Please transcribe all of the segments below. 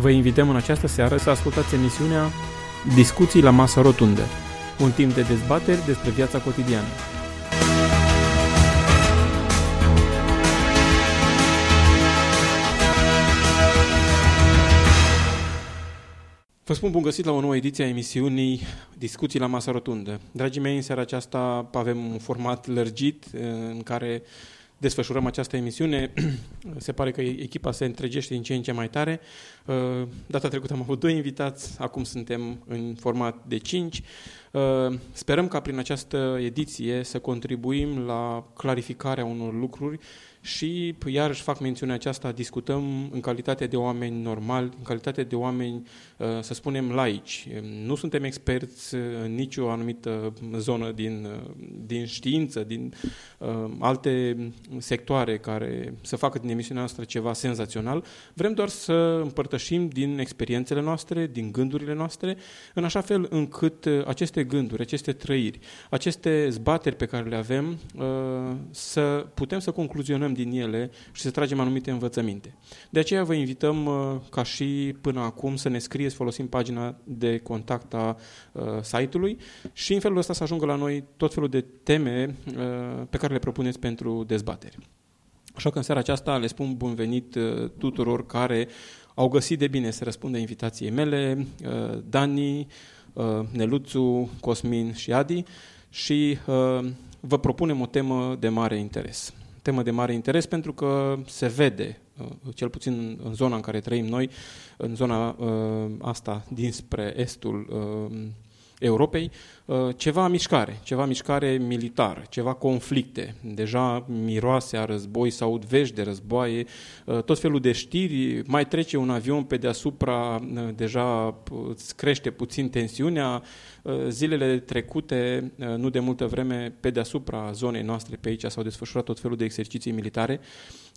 Vă invităm în această seară să ascultați emisiunea Discuții la masă rotundă, un timp de dezbateri despre viața cotidiană. Vă spun bun găsit la o nouă ediție a emisiunii Discuții la masă rotundă. Dragii mei, în seara aceasta avem un format lărgit în care desfășurăm această emisiune. Se pare că echipa se întregește din ce în ce mai tare. Uh, data trecută am avut doi invitați, acum suntem în format de cinci. Uh, sperăm ca prin această ediție să contribuim la clarificarea unor lucruri și iarăși fac mențiunea aceasta, discutăm în calitate de oameni normali, în calitate de oameni, uh, să spunem, laici. Nu suntem experți în nicio anumită zonă din, uh, din știință, din uh, alte sectoare care să facă din emisiunea noastră ceva senzațional. Vrem doar să împărtășim din experiențele noastre, din gândurile noastre, în așa fel încât aceste gânduri, aceste trăiri, aceste zbateri pe care le avem, să putem să concluzionăm învățăm din ele și să tragem anumite învățăminte. De aceea vă invităm, uh, ca și până acum, să ne scrieți, folosim pagina de contact a uh, site-ului și în felul ăsta să ajungă la noi tot felul de teme uh, pe care le propuneți pentru dezbateri. Așa că în seara aceasta le spun bun venit tuturor care au găsit de bine să răspundă invitației mele, Dani, Neluțu, Cosmin și Adi și vă propunem o temă de mare interes temă de mare interes pentru că se vede, uh, cel puțin în zona în care trăim noi, în zona uh, asta dinspre estul uh, Europei, ceva mișcare, ceva mișcare militară, ceva conflicte. Deja miroase a război, sau vești de războaie, tot felul de știri, mai trece un avion pe deasupra, deja îți crește puțin tensiunea, Uh, zilele trecute, uh, nu de multă vreme, pe deasupra zonei noastre pe aici s-au desfășurat tot felul de exerciții militare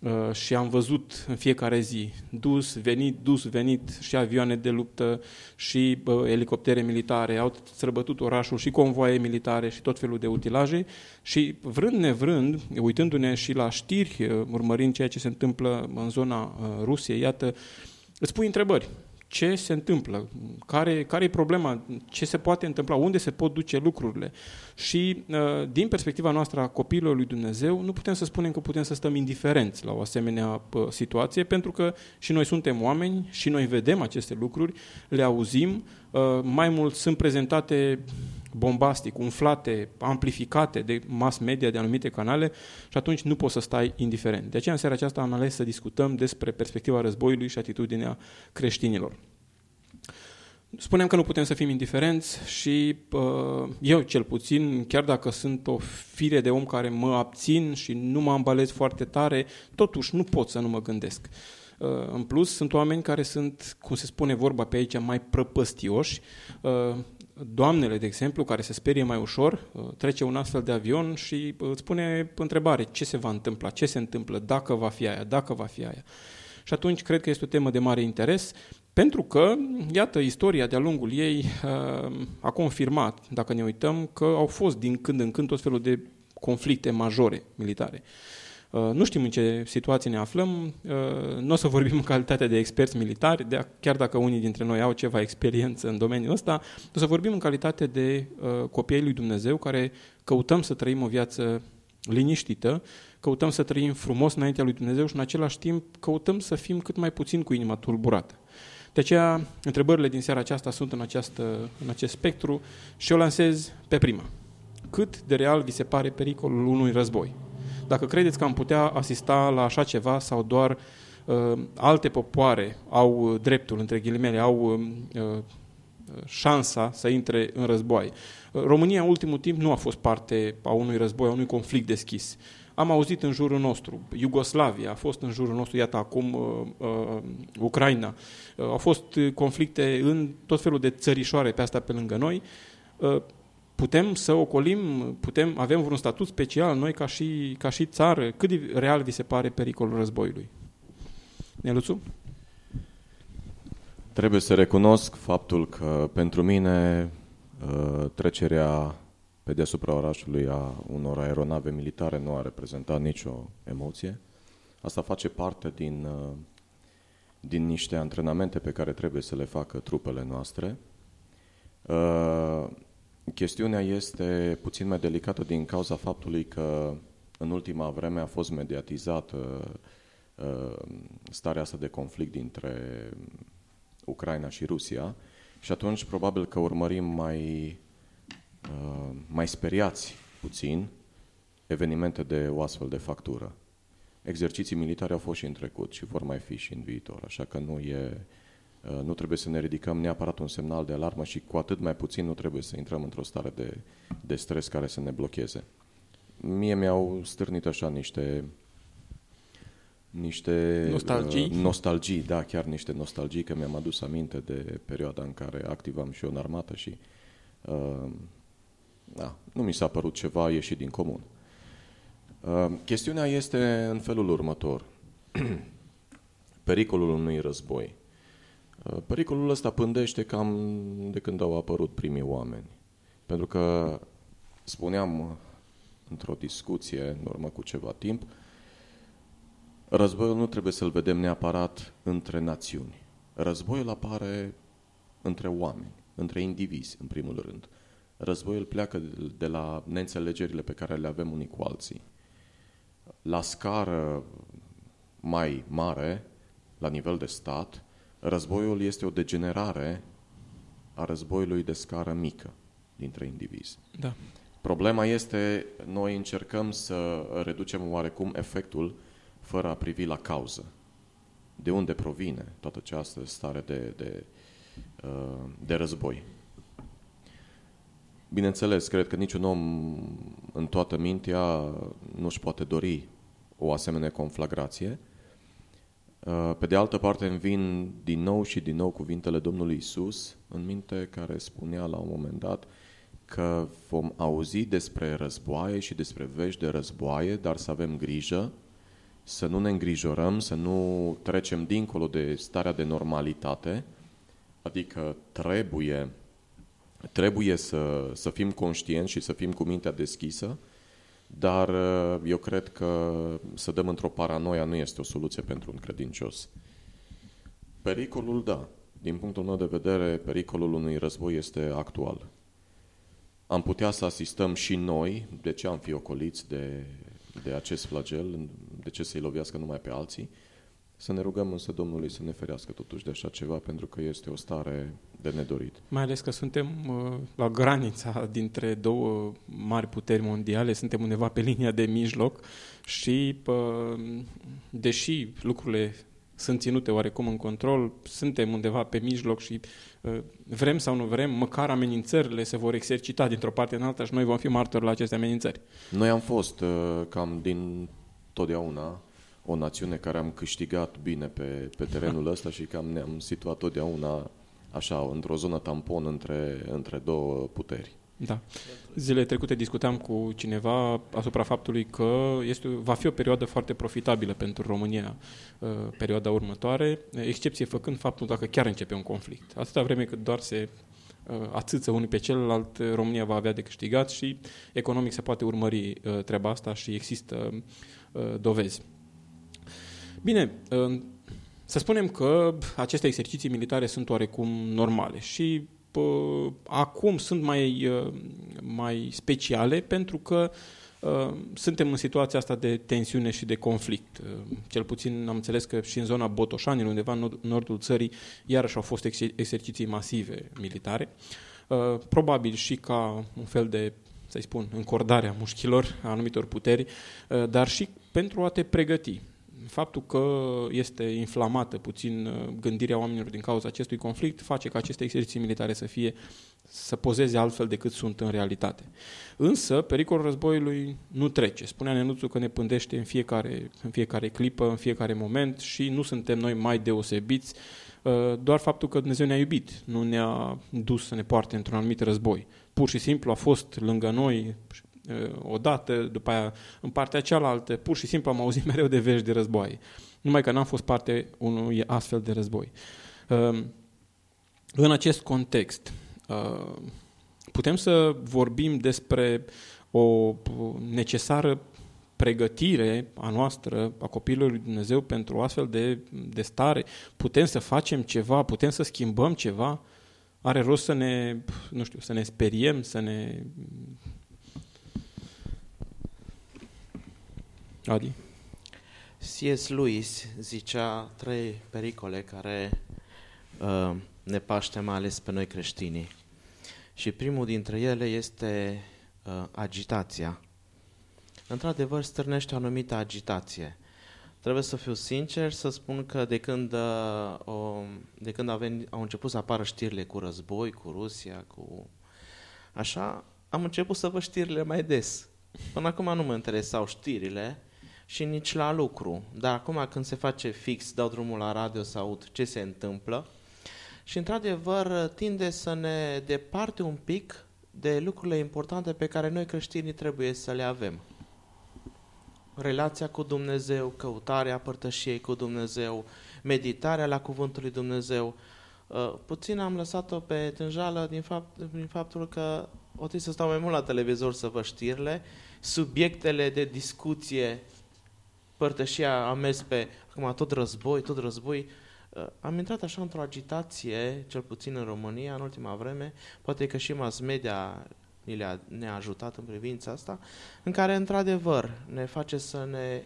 uh, și am văzut în fiecare zi dus, venit, dus, venit și avioane de luptă și elicoptere militare, au străbătut orașul și convoaie militare și tot felul de utilaje. Și vrând nevrând, uitându-ne și la știri, urmărind ceea ce se întâmplă în zona Rusiei, iată, îți pui întrebări. Ce se întâmplă, care, care e problema, ce se poate întâmpla, unde se pot duce lucrurile. Și uh, din perspectiva noastră a copiilor lui Dumnezeu, nu putem să spunem că putem să stăm indiferenți la o asemenea uh, situație, pentru că și noi suntem oameni și noi vedem aceste lucruri, le auzim, uh, mai mult sunt prezentate bombastic, umflate, amplificate de mass media, de anumite canale și atunci nu poți să stai indiferent. De aceea în seara aceasta am ales să discutăm despre perspectiva războiului și atitudinea creștinilor. Spuneam că nu putem să fim indiferenți și uh, eu cel puțin, chiar dacă sunt o fire de om care mă abțin și nu mă ambalez foarte tare, totuși nu pot să nu mă gândesc. Uh, în plus, sunt oameni care sunt, cum se spune vorba pe aici, mai prăpăstioși. Uh, doamnele, de exemplu, care se sperie mai ușor, uh, trece un astfel de avion și uh, îți pune întrebare ce se va întâmpla, ce se întâmplă, dacă va fi aia, dacă va fi aia. Și atunci cred că este o temă de mare interes, pentru că, iată, istoria de-a lungul ei uh, a confirmat, dacă ne uităm, că au fost din când în când tot felul de conflicte majore militare. Uh, nu știm în ce situație ne aflăm, uh, nu o să vorbim în calitate de experți militari, de, chiar dacă unii dintre noi au ceva experiență în domeniul ăsta, o să vorbim în calitate de uh, copii lui Dumnezeu care căutăm să trăim o viață liniștită, căutăm să trăim frumos înaintea lui Dumnezeu și în același timp căutăm să fim cât mai puțin cu inima tulburată. De aceea, întrebările din seara aceasta sunt în, această, în acest spectru și o lansez pe prima. Cât de real vi se pare pericolul unui război? Dacă credeți că am putea asista la așa ceva sau doar uh, alte popoare au dreptul, între ghilimele, au uh, uh șansa să intre în război. Uh, România în ultimul timp nu a fost parte a unui război, a unui conflict deschis. Am auzit în jurul nostru, Iugoslavia a fost în jurul nostru, iată acum uh, uh, Ucraina. Uh, au fost conflicte în tot felul de țărișoare pe asta pe lângă noi. Uh, putem să ocolim, putem, avem vreun statut special noi ca și, ca și țară? Cât de real vi se pare pericolul războiului? Neluțu? Trebuie să recunosc faptul că pentru mine uh, trecerea pe deasupra orașului a unor aeronave militare nu a reprezentat nicio emoție. Asta face parte din, uh, din niște antrenamente pe care trebuie să le facă trupele noastre. Uh, chestiunea este puțin mai delicată din cauza faptului că în ultima vreme a fost mediatizată uh, starea asta de conflict dintre Ucraina și Rusia și atunci probabil că urmărim mai, uh, mai speriați puțin evenimente de o astfel de factură. Exerciții militare au fost și în trecut și vor mai fi și în viitor, așa că nu, e, uh, nu trebuie să ne ridicăm neapărat un semnal de alarmă și cu atât mai puțin nu trebuie să intrăm într-o stare de, de stres care să ne blocheze. Mie mi-au stârnit așa niște niște nostalgii. Uh, nostalgii, da, chiar niște nostalgii, că mi-am adus aminte de perioada în care activam și eu în armată și uh, da, nu mi s-a părut ceva ieșit din comun. Uh, chestiunea este în felul următor. Pericolul unui război. Uh, pericolul ăsta pândește cam de când au apărut primii oameni. Pentru că spuneam într-o discuție în urmă cu ceva timp, războiul nu trebuie să-l vedem neapărat între națiuni. Războiul apare între oameni, între indivizi, în primul rând. Războiul pleacă de la neînțelegerile pe care le avem unii cu alții. La scară mai mare, la nivel de stat, războiul este o degenerare a războiului de scară mică dintre indivizi. Da. Problema este, noi încercăm să reducem oarecum efectul fără a privi la cauză. De unde provine toată această stare de, de, uh, de război? Bineînțeles, cred că niciun om în toată mintea nu-și poate dori o asemenea conflagrație. Uh, pe de altă parte îmi vin din nou și din nou cuvintele Domnului Isus în minte care spunea la un moment dat că vom auzi despre războaie și despre vești de războaie, dar să avem grijă să nu ne îngrijorăm, să nu trecem dincolo de starea de normalitate, adică trebuie, trebuie să, să fim conștienți și să fim cu mintea deschisă, dar uh, eu cred că să dăm într-o paranoia nu este o soluție pentru un credincios. Pericolul, da. Din punctul meu de vedere, pericolul unui război este actual. Am putea să asistăm și noi, de ce am fi ocoliți de de acest flagel, de ce să-i lovească numai pe alții. Să ne rugăm însă Domnului să ne ferească totuși de așa ceva, pentru că este o stare de nedorit. Mai ales că suntem uh, la granița dintre două mari puteri mondiale, suntem undeva pe linia de mijloc și, uh, deși lucrurile sunt ținute oarecum în control, suntem undeva pe mijloc și uh, vrem sau nu vrem, măcar amenințările se vor exercita dintr-o parte în alta și noi vom fi martori la aceste amenințări. Noi am fost uh, cam din totdeauna o națiune care am câștigat bine pe, pe terenul ăsta și cam ne-am situat totdeauna așa, într-o zonă tampon între, între două puteri. Da. Zilele trecute discutam cu cineva asupra faptului că este, va fi o perioadă foarte profitabilă pentru România uh, perioada următoare, excepție făcând faptul dacă chiar începe un conflict. Atâta vreme cât doar se uh, atâță unul pe celălalt, România va avea de câștigat și economic se poate urmări uh, treaba asta și există dovezi. Bine, să spunem că aceste exerciții militare sunt oarecum normale și acum sunt mai, uh, mai speciale pentru că uh, suntem în situația asta de tensiune și de conflict. Uh, cel puțin am înțeles că și în zona Botoșani, undeva în nordul țării, iarăși au fost exerciții masive militare. Probabil și ca un fel de să-i spun, încordarea mușchilor a anumitor puteri, dar și pentru a te pregăti faptul că este inflamată puțin uh, gândirea oamenilor din cauza acestui conflict face ca aceste exerciții militare să fie să pozeze altfel decât sunt în realitate. Însă, pericolul războiului nu trece. Spunea Nenuțu că ne pândește în fiecare, în fiecare clipă, în fiecare moment și nu suntem noi mai deosebiți uh, doar faptul că Dumnezeu ne-a iubit, nu ne-a dus să ne poarte într-un anumit război. Pur și simplu a fost lângă noi Uh, odată, după aia în partea cealaltă, pur și simplu am auzit mereu de vești de război. Numai că n-am fost parte unui astfel de război. Uh, în acest context, uh, putem să vorbim despre o necesară pregătire a noastră, a copilului lui Dumnezeu pentru o astfel de, de stare? Putem să facem ceva? Putem să schimbăm ceva? Are rost să ne, nu știu, să ne speriem, să ne... Adi? C.S. Lewis zicea trei pericole care uh, ne paște mai ales pe noi creștinii. Și primul dintre ele este uh, agitația. Într-adevăr, stârnește o anumită agitație. Trebuie să fiu sincer să spun că de când, uh, o, de când au, venit, au început să apară știrile cu război, cu Rusia, cu așa, am început să văd știrile mai des. Până acum nu mă interesau știrile și nici la lucru. Dar acum când se face fix, dau drumul la radio să aud ce se întâmplă, și într-adevăr tinde să ne departe un pic de lucrurile importante pe care noi creștinii trebuie să le avem. Relația cu Dumnezeu, căutarea părtășiei cu Dumnezeu, meditarea la Cuvântul lui Dumnezeu. Uh, puțin am lăsat-o pe tânjală din, fapt, din faptul că o trebuie să stau mai mult la televizor să văd știrile, subiectele de discuție, părtășia a mers pe, acum tot război, tot război, Uh, am intrat așa într-o agitație, cel puțin în România, în ultima vreme, poate că și mass media ne-a, ne-a ajutat în privința asta, în care, într-adevăr, ne face să ne,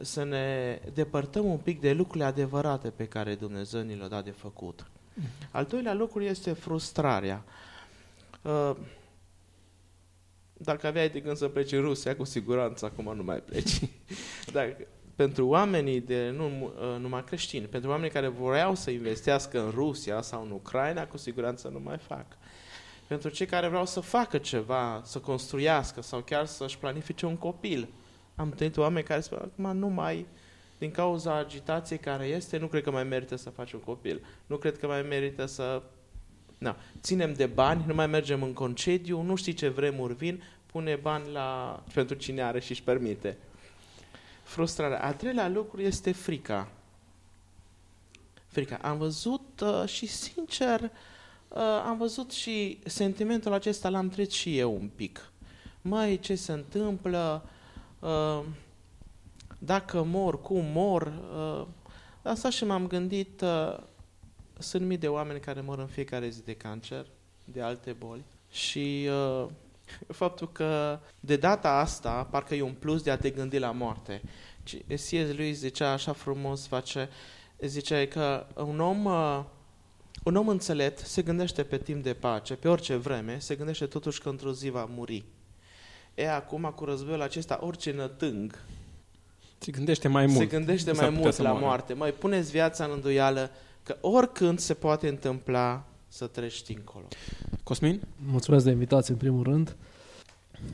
să ne depărtăm un pic de lucrurile adevărate pe care Dumnezeu ni le-a dat de făcut. Al doilea lucru este frustrarea. Uh, dacă aveai de gând să pleci în Rusia, cu siguranță acum nu mai pleci. Dacă, pentru oamenii de nu uh, numai creștini, pentru oamenii care vreau să investească în Rusia sau în Ucraina, cu siguranță nu mai fac. Pentru cei care vreau să facă ceva, să construiască sau chiar să-și planifice un copil. Am întâlnit oameni care spun, acum nu mai, din cauza agitației care este, nu cred că mai merită să faci un copil. Nu cred că mai merită să... Na, ținem de bani, nu mai mergem în concediu, nu știi ce vremuri vin, pune bani la, pentru cine are și își permite frustrarea. Al treilea lucru este frica. Frica. Am văzut uh, și, sincer, uh, am văzut și sentimentul acesta l-am trăit și eu un pic. Mai ce se întâmplă? Uh, dacă mor, cum mor? Uh, asta și m-am gândit, uh, sunt mii de oameni care mor în fiecare zi de cancer, de alte boli și uh, faptul că de data asta parcă e un plus de a te gândi la moarte. C.S. lui zicea așa frumos, face, zicea că un om, uh, un om înțelept se gândește pe timp de pace, pe orice vreme, se gândește totuși că într-o zi va muri. E acum cu războiul acesta, orice nătâng se gândește mai mult. Se gândește mai mult la moarte. Mai puneți viața în îndoială că oricând se poate întâmpla să treci dincolo. Cosmin? Mulțumesc de invitație, în primul rând.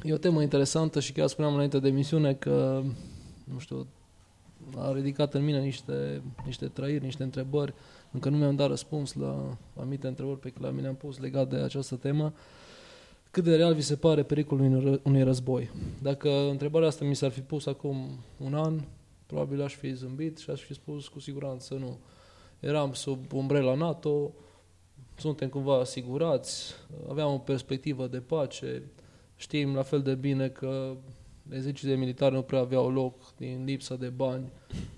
E o temă interesantă și chiar spuneam înainte de emisiune că, nu știu, a ridicat în mine niște, niște trăiri, niște întrebări. Încă nu mi-am dat răspuns la anumite întrebări pe care mi le-am pus legat de această temă. Cât de real vi se pare pericolul unui război? Dacă întrebarea asta mi s-ar fi pus acum un an, probabil aș fi zâmbit și aș fi spus cu siguranță nu. Eram sub umbrela NATO, suntem cumva asigurați, aveam o perspectivă de pace, știm la fel de bine că exercițiile militare nu prea aveau loc din lipsa de bani,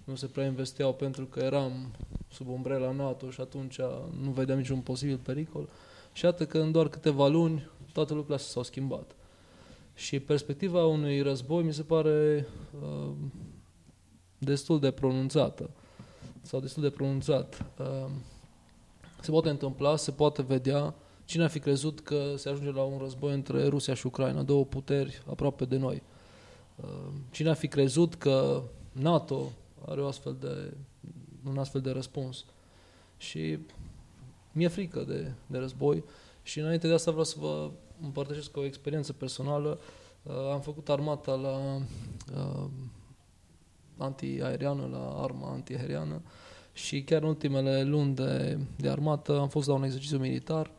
nu se prea investeau pentru că eram sub umbrela NATO și atunci nu vedeam niciun posibil pericol. Și iată că în doar câteva luni toate lucrurile astea s-au schimbat. Și perspectiva unui război mi se pare uh, destul de pronunțată sau destul de pronunțat. Uh, se poate întâmpla, se poate vedea. Cine a fi crezut că se ajunge la un război între Rusia și Ucraina, două puteri aproape de noi? Uh, cine a fi crezut că NATO are o astfel de, un astfel de răspuns? Și mi-e frică de, de război și înainte de asta vreau să vă împărtășesc o experiență personală. Uh, am făcut armata la uh, antiaeriană, la arma antiaeriană și chiar în ultimele luni de, de armată am fost la un exercițiu militar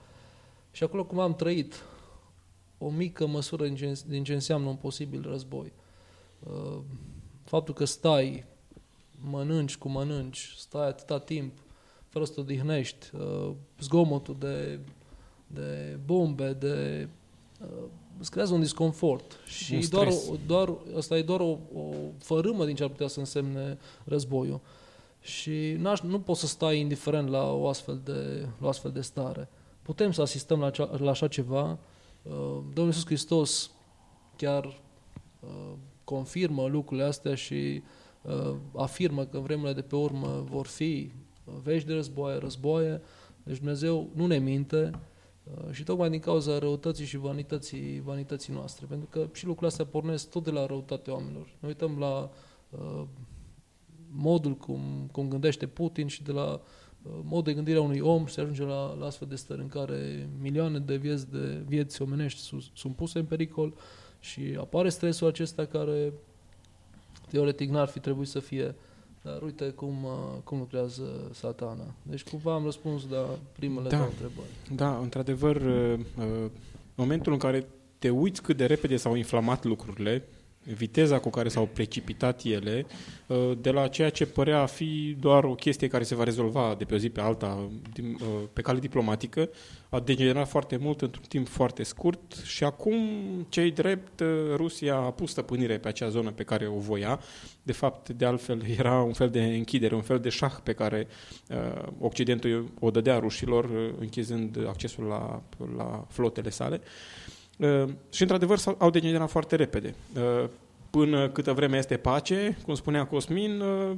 și acolo cum am trăit o mică măsură din ce, din ce înseamnă un posibil război. Uh, faptul că stai, mănânci cu mănânci, stai atâta timp fără să te odihnești, uh, zgomotul de, de bombe, de uh, îți creează un disconfort și Un doar, stres. o, doar, asta e doar o, o fărâmă din ce ar putea să însemne războiul. Și n-aș, nu poți să stai indiferent la o astfel de, la o astfel de stare. Putem să asistăm la, cea, la așa ceva. Uh, Domnul Iisus Hristos chiar uh, confirmă lucrurile astea și uh, afirmă că în vremurile de pe urmă vor fi uh, vești de războaie, războaie. Deci Dumnezeu nu ne minte uh, și tocmai din cauza răutății și vanității, vanității noastre. Pentru că și lucrurile astea pornesc tot de la răutatea oamenilor. Ne uităm la uh, modul cum, cum gândește Putin și de la uh, modul de gândire a unui om și se ajunge la, la astfel de stări în care milioane de vieți, de vieți omenești sunt, sunt puse în pericol și apare stresul acesta care teoretic n-ar fi trebuit să fie dar uite cum, uh, cum lucrează satana. Deci cumva am răspuns la primele Da. două întrebări. Da, într-adevăr, uh, uh, momentul în care te uiți cât de repede s-au inflamat lucrurile, viteza cu care s-au precipitat ele, uh, de la ceea ce părea a fi doar o chestie care se va rezolva de pe o zi pe alta, din- uh, pe cale diplomatică, a degenerat foarte mult într-un timp foarte scurt și acum, cei drept, uh, Rusia a pus stăpânire pe acea zonă pe care o voia. De fapt, de altfel, era un fel de închidere, un fel de șah pe care uh, Occidentul o dădea rușilor, uh, închizând accesul la, la flotele sale. Uh, și, într-adevăr, s-au- au degenerat foarte repede. Uh, până câtă vreme este pace, cum spunea Cosmin, uh,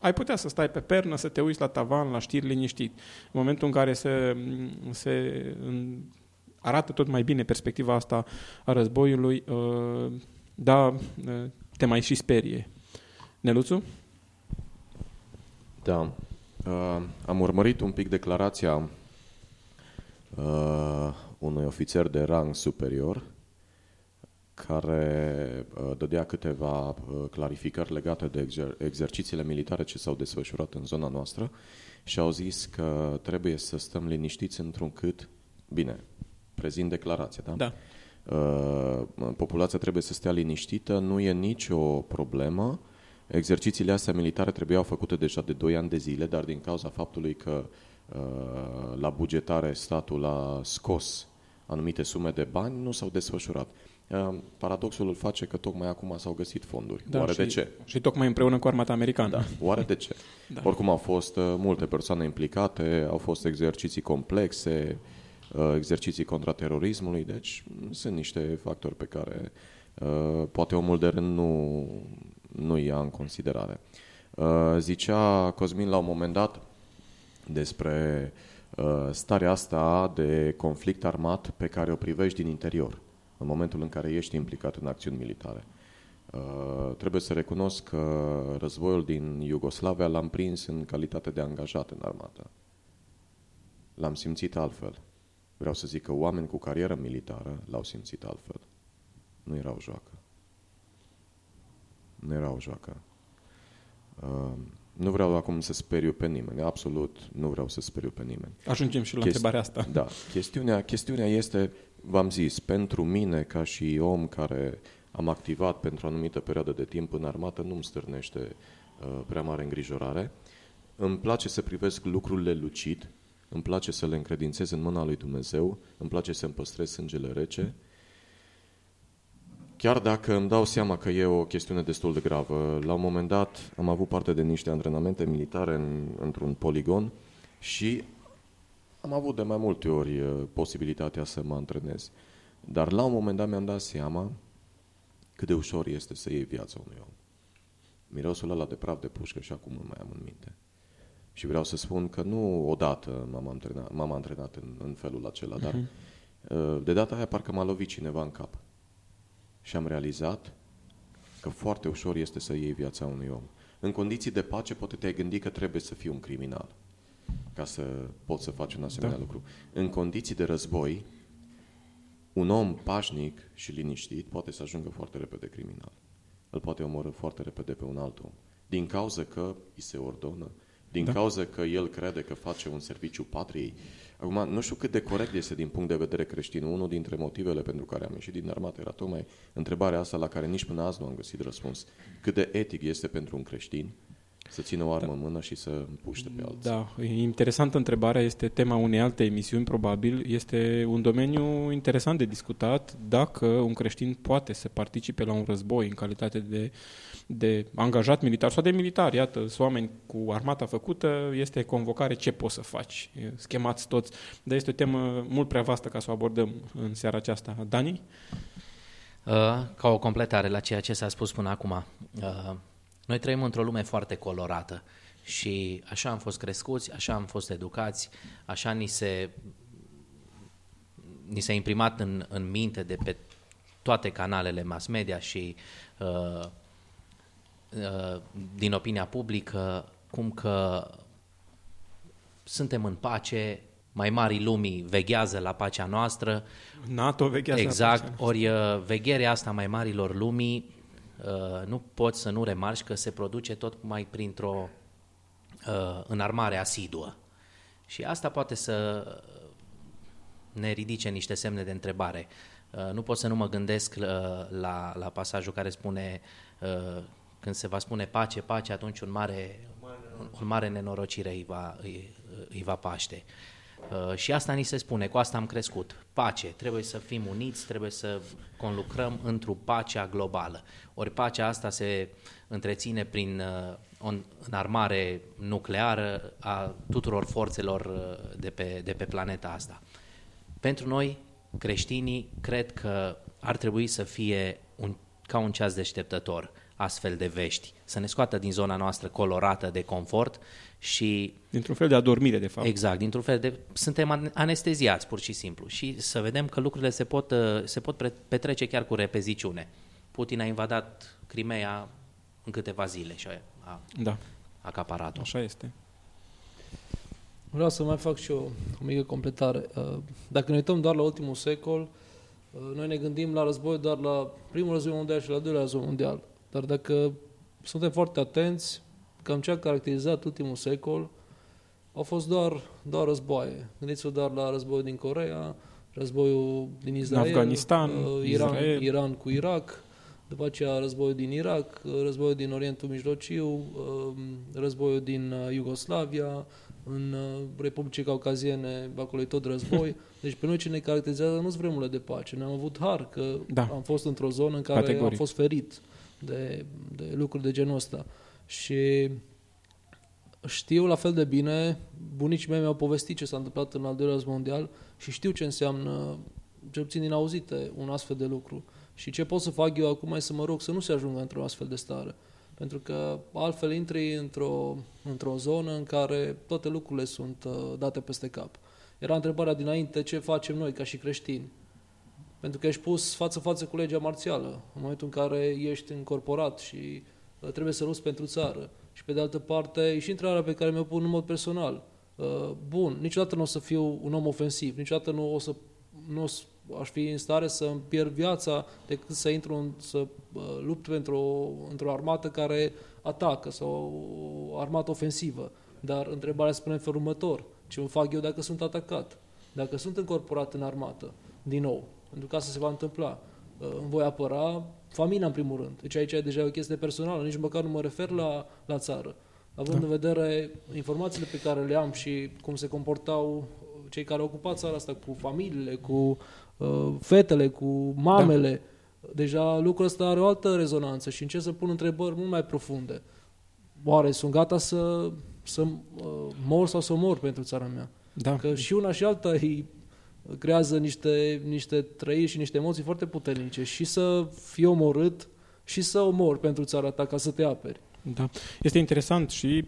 ai putea să stai pe pernă, să te uiți la tavan, la știri liniștit. În momentul în care se, se în, arată tot mai bine perspectiva asta a războiului, uh, da, uh, te mai și sperie. Neluțu? Da. Uh, am urmărit un pic declarația uh, unui ofițer de rang superior care uh, dădea câteva uh, clarificări legate de exer- exercițiile militare ce s-au desfășurat în zona noastră și au zis că trebuie să stăm liniștiți într-un cât, bine, prezint declarația, da? Da. Uh, populația trebuie să stea liniștită, nu e nicio problemă. Exercițiile astea militare trebuiau făcute deja de 2 ani de zile, dar din cauza faptului că uh, la bugetare statul a scos anumite sume de bani, nu s-au desfășurat. Uh, Paradoxul îl face că tocmai acum s-au găsit fonduri. Da, Oare și, de ce? Și tocmai împreună cu armata americană. Da. Oare de ce? Da. Oricum au fost uh, multe persoane implicate, au fost exerciții complexe, uh, exerciții contra terorismului, deci mm, sunt niște factori pe care uh, poate omul de rând nu, nu ia în considerare. Uh, Zicea Cosmin la un moment dat despre uh, starea asta de conflict armat pe care o privești din interior, în momentul în care ești implicat în acțiuni militare. Uh, trebuie să recunosc că războiul din Iugoslavia l-am prins în calitate de angajat în armată. L-am simțit altfel. Vreau să zic că oameni cu carieră militară l-au simțit altfel. Nu era o joacă. Nu era o joacă. Uh, nu vreau acum să speriu pe nimeni, absolut nu vreau să speriu pe nimeni. Ajungem și la Chesti- întrebarea asta. Da, chestiunea, chestiunea este, v-am zis, pentru mine ca și om care am activat pentru o anumită perioadă de timp în armată, nu-mi stârnește uh, prea mare îngrijorare. Îmi place să privesc lucrurile lucid, îmi place să le încredințez în mâna lui Dumnezeu, îmi place să-mi păstrez sângele rece, Chiar dacă îmi dau seama că e o chestiune destul de gravă, la un moment dat am avut parte de niște antrenamente militare în, într-un poligon și am avut de mai multe ori uh, posibilitatea să mă antrenez. Dar la un moment dat mi-am dat seama cât de ușor este să iei viața unui om. Mirosul ăla de praf de pușcă și acum îl mai am în minte. Și vreau să spun că nu odată m-am antrenat, m-am antrenat în, în felul acela, dar uh, de data aia parcă m-a lovit cineva în cap. Și am realizat că foarte ușor este să iei viața unui om. În condiții de pace poate te-ai gândit că trebuie să fii un criminal ca să poți să faci un asemenea Da. lucru. În condiții de război, un om pașnic și liniștit poate să ajungă foarte repede criminal. Îl poate omorâ foarte repede pe un alt om. Din cauza că îi se ordonă, din da. cauza că el crede că face un serviciu patriei. Acum, nu știu cât de corect este din punct de vedere creștin. Unul dintre motivele pentru care am ieșit din armată era tocmai întrebarea asta la care nici până azi nu am găsit răspuns. Cât de etic este pentru un creștin să țină o armă în mână și să împuște pe alții. Da, interesantă întrebarea, este tema unei alte emisiuni, probabil. Este un domeniu interesant de discutat dacă un creștin poate să participe la un război în calitate de, de angajat militar sau de militar. Iată, sunt oameni cu armata făcută, este convocare, ce poți să faci? Schemați toți. Dar este o temă mult prea vastă ca să o abordăm în seara aceasta. Dani? Uh, ca o completare la ceea ce s-a spus până acum. Uh, noi trăim într-o lume foarte colorată și așa am fost crescuți, așa am fost educați, așa ni se, ni se imprimat în, în minte de pe toate canalele mass media și uh, uh, din opinia publică, cum că suntem în pace, mai mari lumii veghează la pacea noastră. NATO veghează Exact, la pacea ori uh, vegherea asta mai marilor lumii Uh, nu poți să nu remarci că se produce tot mai printr-o uh, înarmare asiduă. Și asta poate să ne ridice niște semne de întrebare. Uh, nu pot să nu mă gândesc la, la pasajul care spune când se va spune pace, pace, atunci un mare, un mare nenorocire îi va, îi, îi va paște. Uh, și asta ni se spune, cu asta am crescut. Pace, trebuie să fim uniți, trebuie să conlucrăm într-o pacea globală. Ori pacea asta se întreține prin uh, o înarmare nucleară a tuturor forțelor uh, de pe, de pe planeta asta. Pentru noi, creștinii, cred că ar trebui să fie un, ca un ceas deșteptător astfel de vești, să ne scoată din zona noastră colorată de confort și... Dintr-un fel de adormire, de fapt. Exact, dintr-un fel de... Suntem anesteziați, pur și simplu, și să vedem că lucrurile se pot, uh, se pot petrece chiar cu repeziciune. Putin a invadat Crimea în câteva zile și a da. acaparat-o. Așa este. Vreau să mai fac și eu o mică completare. Uh, dacă ne uităm doar la ultimul secol, uh, noi ne gândim la război doar la primul război mondial și la doilea război mondial. Dar dacă suntem foarte atenți, cam ce a caracterizat ultimul secol au fost doar, doar războaie. Gândiți-vă doar la războiul din Corea, războiul din Israel, Afganistan, uh, Iran, Israel. Iran cu Irak, după aceea războiul din Irak, uh, războiul din Orientul Mijlociu, uh, războiul din uh, Iugoslavia, în Republicii Caucaziene, acolo e tot război. Deci pe noi ce ne caracterizează nu sunt vremurile de pace. Ne-am avut har că da. am fost într-o zonă în care Categoric. am fost ferit de, de lucruri de genul ăsta. Și știu la fel de bine, bunicii mei mi-au povestit ce s-a întâmplat în al doilea război mondial și știu ce înseamnă, cel puțin din auzite, un astfel de lucru. Și ce pot să fac eu acum e să mă rog să nu se ajungă într-o astfel de stare. Pentru că altfel intri într-o, într-o zonă în care toate lucrurile sunt uh, date peste cap. Era întrebarea dinainte ce facem noi ca și creștini. Pentru că ești pus față-față cu legea marțială, în momentul în care ești încorporat și uh, trebuie să lupți pentru țară. Și pe de altă parte, e și întrebarea pe care mi-o pun în mod personal. Uh, bun, niciodată nu o să fiu un om ofensiv, niciodată nu o să nu aș fi în stare să îmi pierd viața decât să intru în, să uh, lupt pentru o, într-o armată care atacă sau o armată ofensivă. Dar întrebarea spune în felul următor. Ce îmi fac eu dacă sunt atacat? Dacă sunt încorporat în armată, din nou, pentru că asta se va întâmpla. Uh, îmi voi apăra familia în primul rând. Deci aici e deja o chestie personală, nici măcar nu mă refer la, la țară. Având da. în vedere informațiile pe care le am și cum se comportau cei care au ocupat țara asta cu familiile, cu uh, fetele, cu mamele, da. deja lucrul ăsta are o altă rezonanță și încerc să pun întrebări mult mai profunde. Oare sunt gata să, să uh, mor sau să mor pentru țara mea? Da. Că și una și alta e creează niște, niște trăiri și niște emoții foarte puternice și să fii omorât și să omori pentru țara ta ca să te aperi. Da. Este interesant și,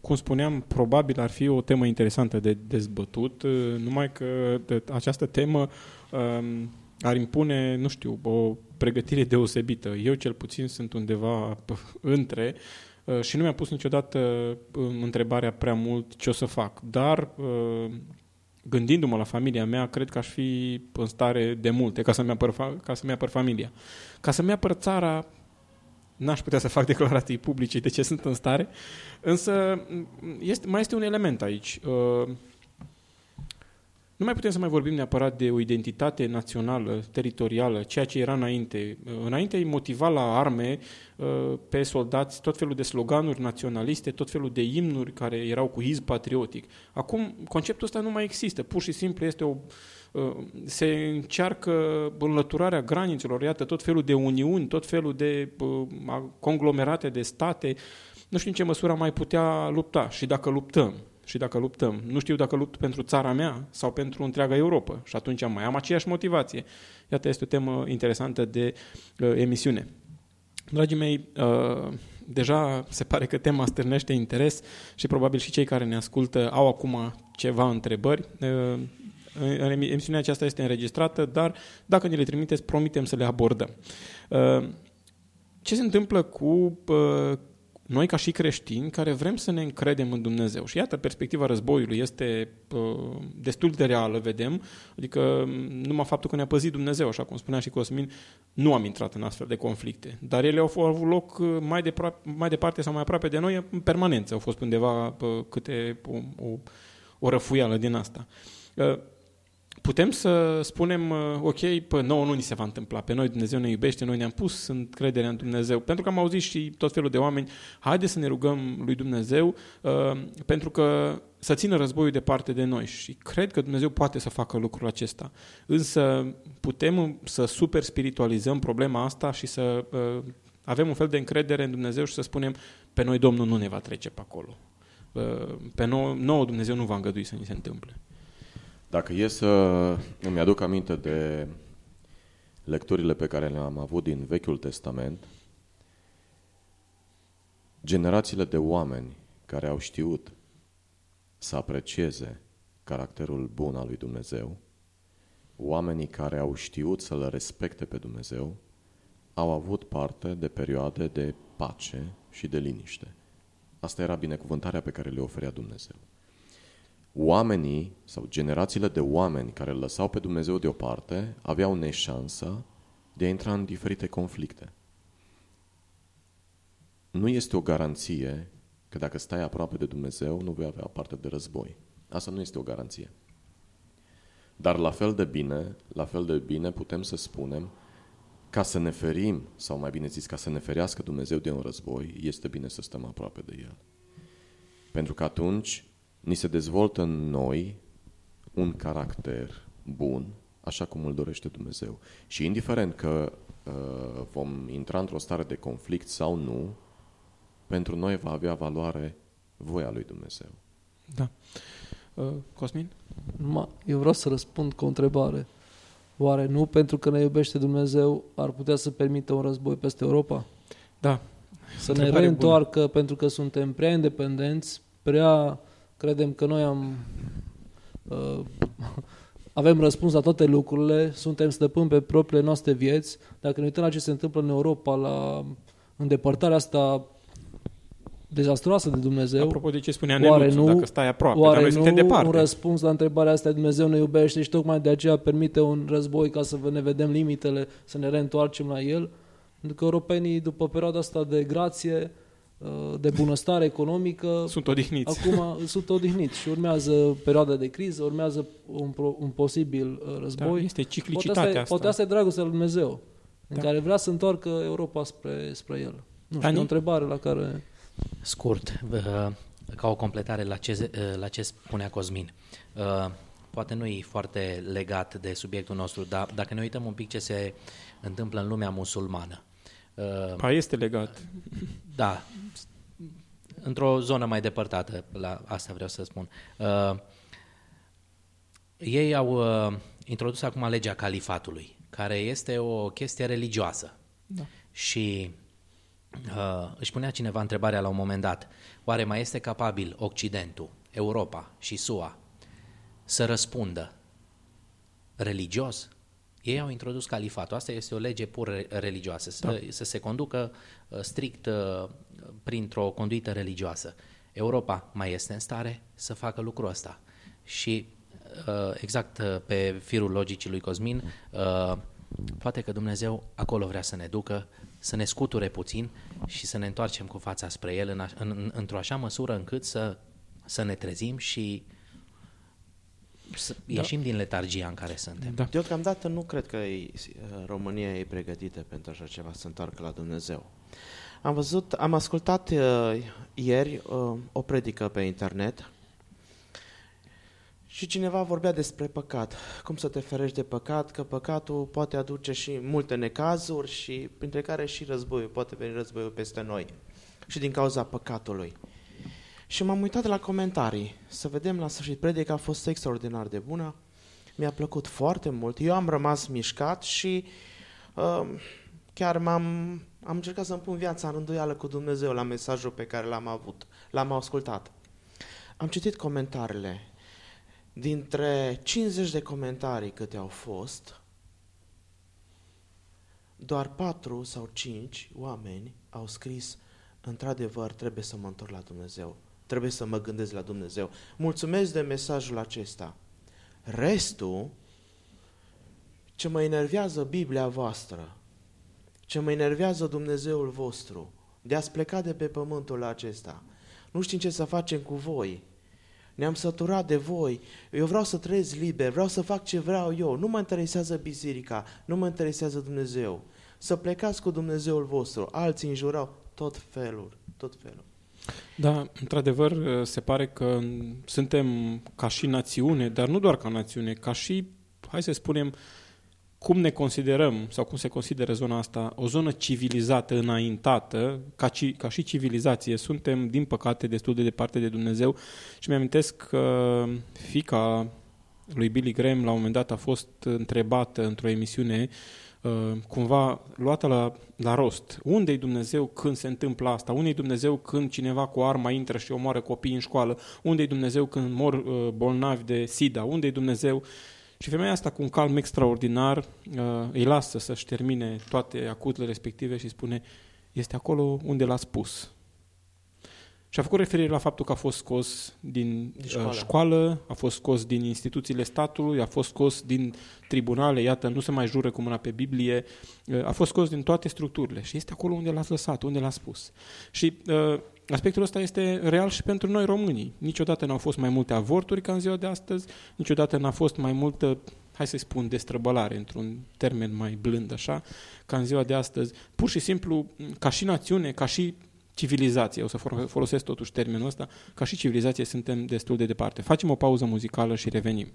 cum spuneam, probabil ar fi o temă interesantă de dezbătut, numai că această temă um, ar impune, nu știu, o pregătire deosebită. Eu cel puțin sunt undeva între uh, și nu mi-am pus niciodată um, întrebarea prea mult ce o să fac, dar uh, gândindu-mă la familia mea, cred că aș fi în stare de multe ca să-mi apăr, ca să-mi apăr familia. Ca să-mi apăr țara, n-aș putea să fac declarații publice de ce sunt în stare, însă este, mai este un element aici. Uh, Nu mai putem să mai vorbim neapărat de o identitate națională, teritorială, ceea ce era înainte. Înainte îi motiva la arme uh, pe soldați tot felul de sloganuri naționaliste, tot felul de imnuri care erau cu hizb patriotic. Acum conceptul ăsta nu mai există. Pur și simplu este o uh, se încearcă înlăturarea granițelor, iată, tot felul de uniuni, tot felul de uh, conglomerate de state. Nu știu în ce măsură mai putea lupta și dacă luptăm și dacă luptăm. Nu știu dacă lupt pentru țara mea sau pentru întreaga Europa și atunci mai am aceeași motivație. Iată, este o temă interesantă de uh, emisiune. Dragii mei, uh, deja se pare că tema stârnește interes și probabil și cei care ne ascultă au acum ceva întrebări. Uh, emisiunea aceasta este înregistrată, dar dacă ne le trimiteți, promitem să le abordăm. Uh, ce se întâmplă cu uh, noi ca și creștini care vrem să ne încredem în Dumnezeu. Și iată, perspectiva războiului este uh, destul de reală, vedem, adică numai faptul că ne-a păzit Dumnezeu, așa cum spunea și Cosmin, nu am intrat în astfel de conflicte, dar ele au avut loc uh, mai, depra- mai departe sau mai aproape de noi în permanență, au fost undeva uh, câte o, o, o răfuială din asta. Uh, putem să spunem, uh, ok, pe nouă nu ni se va întâmpla, pe noi Dumnezeu ne iubește, noi ne-am pus în crederea în Dumnezeu, pentru că am auzit și tot felul de oameni, haide să ne rugăm lui Dumnezeu, uh, pentru că să țină războiul departe de noi și cred că Dumnezeu poate să facă lucrul acesta. Însă putem să super spiritualizăm problema asta și să uh, avem un fel de încredere în Dumnezeu și să spunem, pe noi Domnul nu ne va trece pe acolo. Pe nou, nouă Dumnezeu nu va îngădui să ni se întâmple. Dacă e să îmi aduc aminte de lecturile pe care le-am avut din Vechiul Testament, generațiile de oameni care au știut să aprecieze caracterul bun al lui Dumnezeu, oamenii care au știut să-L respecte pe Dumnezeu, au avut parte de perioade de pace și de liniște. Asta era binecuvântarea pe care le oferea Dumnezeu oamenii sau generațiile de oameni care îl lăsau pe Dumnezeu deoparte aveau neșansa de a intra în diferite conflicte. Nu este o garanție că dacă stai aproape de Dumnezeu nu vei avea parte de război. Asta nu este o garanție. Dar la fel de bine, la fel de bine putem să spunem ca să ne ferim, sau mai bine zis, ca să ne ferească Dumnezeu de un război, este bine să stăm aproape de El. Pentru că atunci ni se dezvoltă în noi un caracter bun, așa cum îl dorește Dumnezeu. Și indiferent că uh, vom intra într-o stare de conflict sau nu, pentru noi va avea valoare voia lui Dumnezeu. Da. Uh, Cosmin? Ma, eu vreau să răspund cu o întrebare. Oare nu pentru că ne iubește Dumnezeu ar putea să permită un război peste Europa? Da. Să ne reîntoarcă bună. pentru că suntem prea independenți, prea Credem că noi am uh, avem răspuns la toate lucrurile, suntem stăpâni pe propriile noastre vieți. Dacă ne uităm la ce se întâmplă în Europa, la îndepărtarea asta dezastroasă de Dumnezeu. Apropo de ce spunea Neluțu, nu, dacă stai aproape, oare dar noi nu departe. un răspuns la întrebarea asta, Dumnezeu ne iubește și tocmai de aceea permite un război ca să ne vedem limitele, să ne reîntoarcem la El? Pentru că europenii, după perioada asta de grație, de bunăstare economică. Sunt odihniți. Acum sunt odihniți și urmează perioada de criză, urmează un, un posibil uh, război. Da, este ciclicitatea poate asta. asta. Poate asta e dragostea lui Dumnezeu, da. în care vrea să întoarcă Europa spre, spre El. Nu știu, Ani? o întrebare la care... Scurt, uh, ca o completare la ce, uh, la ce spunea Cosmin. Poate nu e foarte legat de subiectul nostru, dar dacă ne uităm un pic ce se întâmplă în lumea musulmană, Uh, pa, este legat. Da, într-o zonă mai depărtată, la asta vreau să spun. Uh, ei au uh, introdus acum legea califatului, care este o chestie religioasă. Da. Și uh, își punea cineva întrebarea la un moment dat, oare mai este capabil Occidentul, Europa și SUA să răspundă religios ei au introdus califatul. Asta este o lege pur religioasă, să, da. să se conducă uh, strict uh, printr-o conduită religioasă. Europa mai este în stare să facă lucrul ăsta. Și uh, exact pe firul logicii lui Cosmin, poate că Dumnezeu acolo vrea să ne ducă, să ne scuture puțin și să ne întoarcem cu fața spre El în, în, într-o așa măsură încât să, să ne trezim și să ieșim din letargia în care suntem. Da. Deocamdată nu cred că e, România e pregătită pentru așa ceva, să întoarcă la Dumnezeu. Am văzut, am ascultat uh, ieri uh, o predică pe internet și cineva vorbea despre păcat, cum să te ferești de păcat, că păcatul poate aduce și multe necazuri și printre care și războiul, poate veni războiul peste noi și din cauza păcatului. Și m-am uitat la comentarii, să vedem la sfârșit, predica a fost extraordinar de bună, mi-a plăcut foarte mult, eu am rămas mișcat și uh, chiar m-am, am încercat să-mi pun viața în îndoială cu Dumnezeu la mesajul pe care l-am avut, l-am ascultat. Am citit comentariile. Dintre 50 de comentarii câte au fost, doar 4 sau 5 oameni au scris într-adevăr trebuie să mă întorc la Dumnezeu, trebuie să mă gândesc la Dumnezeu. Mulțumesc de mesajul acesta. Restul, ce mă enervează Biblia voastră, ce mă enervează Dumnezeul vostru, de a pleca de pe pământul acesta. Nu știm ce să facem cu voi. Ne-am săturat de voi. Eu vreau să trăiesc liber, vreau să fac ce vreau eu. Nu mă interesează biserica, nu mă interesează Dumnezeu. Să plecați cu Dumnezeul vostru. Alții înjurau tot felul, tot felul. Da, într-adevăr, se pare că suntem ca și națiune, dar nu doar ca națiune, ca și, hai să spunem, cum ne considerăm sau cum se consideră zona asta o zonă civilizată, înaintată, ca, ci, ca și civilizație. Suntem, din păcate, destul de departe de Dumnezeu și mi-amintesc că fica lui Billy Graham la un moment dat a fost întrebată într-o emisiune uh, cumva luată la, la rost. Unde-i Dumnezeu când se întâmplă asta? Unde-i Dumnezeu când cineva cu arma intră și omoară copii în școală? Unde-i Dumnezeu când mor uh, bolnavi de SIDA? Unde-i Dumnezeu și femeia asta, cu un calm extraordinar, uh, îi lasă să-și termine toate acutele respective și spune, este acolo unde l-a spus. Și a făcut referire la faptul că a fost scos din uh, școală. școală, a fost scos din instituțiile statului, a fost scos din tribunale, iată, nu se mai jură cu mâna pe Biblie, uh, a fost scos din toate structurile și este acolo unde l-a lăsat, unde l-a spus. Și uh, Aspectul ăsta este real și pentru noi românii. Niciodată n-au fost mai multe avorturi ca în ziua de astăzi, niciodată n-a fost mai multă, hai să spun, destrăbălare, într-un termen mai blând așa, ca în ziua de astăzi. Pur și simplu, ca și națiune, ca și civilizație, o să folosesc totuși termenul ăsta, ca și civilizație suntem destul de departe. Facem o pauză muzicală și revenim.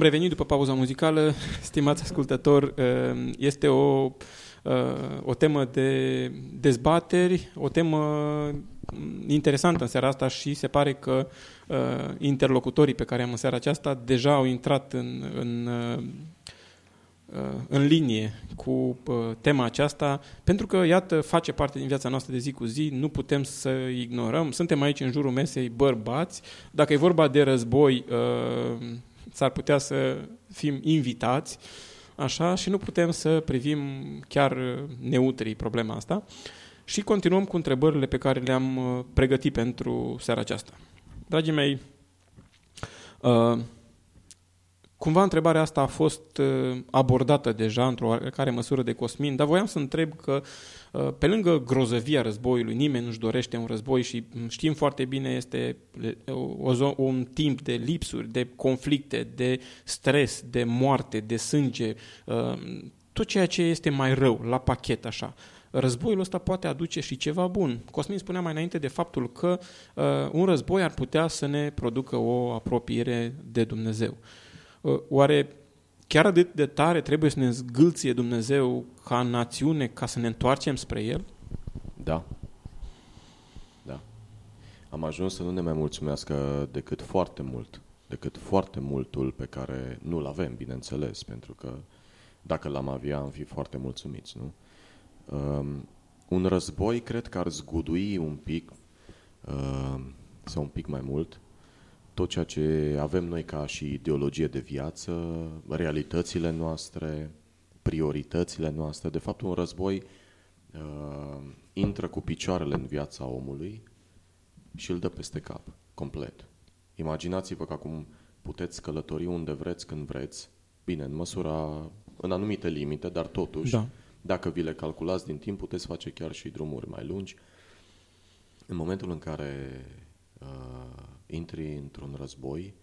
Am revenit după pauza muzicală. Stimați ascultător, uh, este o, uh, o temă de dezbateri, o temă interesantă în seara asta și se pare că interlocutorii pe care am în seara aceasta deja au intrat în, în în linie cu tema aceasta, pentru că, iată, face parte din viața noastră de zi cu zi, nu putem să ignorăm. Suntem aici în jurul mesei bărbați. Dacă e vorba de război, s-ar putea să fim invitați, așa, și nu putem să privim chiar neutrii problema asta. Și continuăm cu întrebările pe care le-am uh, pregătit pentru seara aceasta. Dragii mei, uh, Cumva întrebarea asta a fost uh, abordată deja într-o oarecare măsură de Cosmin, dar voiam să întreb că uh, pe lângă grozăvia războiului, nimeni nu-și dorește un război și știm foarte bine este o, un timp de lipsuri, de conflicte, de stres, de moarte, de sânge, uh, tot ceea ce este mai rău la pachet așa. Războiul ăsta poate aduce și ceva bun. Cosmin spunea mai înainte de faptul că uh, un război ar putea să ne producă o apropiere de Dumnezeu. Uh, oare chiar atât de tare trebuie să ne zgâlție Dumnezeu ca națiune ca să ne întoarcem spre El? Da. Da. Am ajuns să nu ne mai mulțumească decât foarte mult, decât foarte multul pe care nu-l avem, bineînțeles, pentru că dacă l-am avea, am fi foarte mulțumiți, nu? Um, un război cred că ar zgudui un pic, uh, sau un pic mai mult, tot ceea ce avem noi ca și ideologie de viață, realitățile noastre, prioritățile noastre. De fapt, un război uh, intră cu picioarele în viața omului și îl dă peste cap, complet. Imaginați-vă că acum puteți călători unde vreți, când vreți, bine, în măsura, în anumite limite, dar totuși, da. dacă vi le calculați din timp, puteți face chiar și drumuri mai lungi. În momentul în care uh, intri într-un război,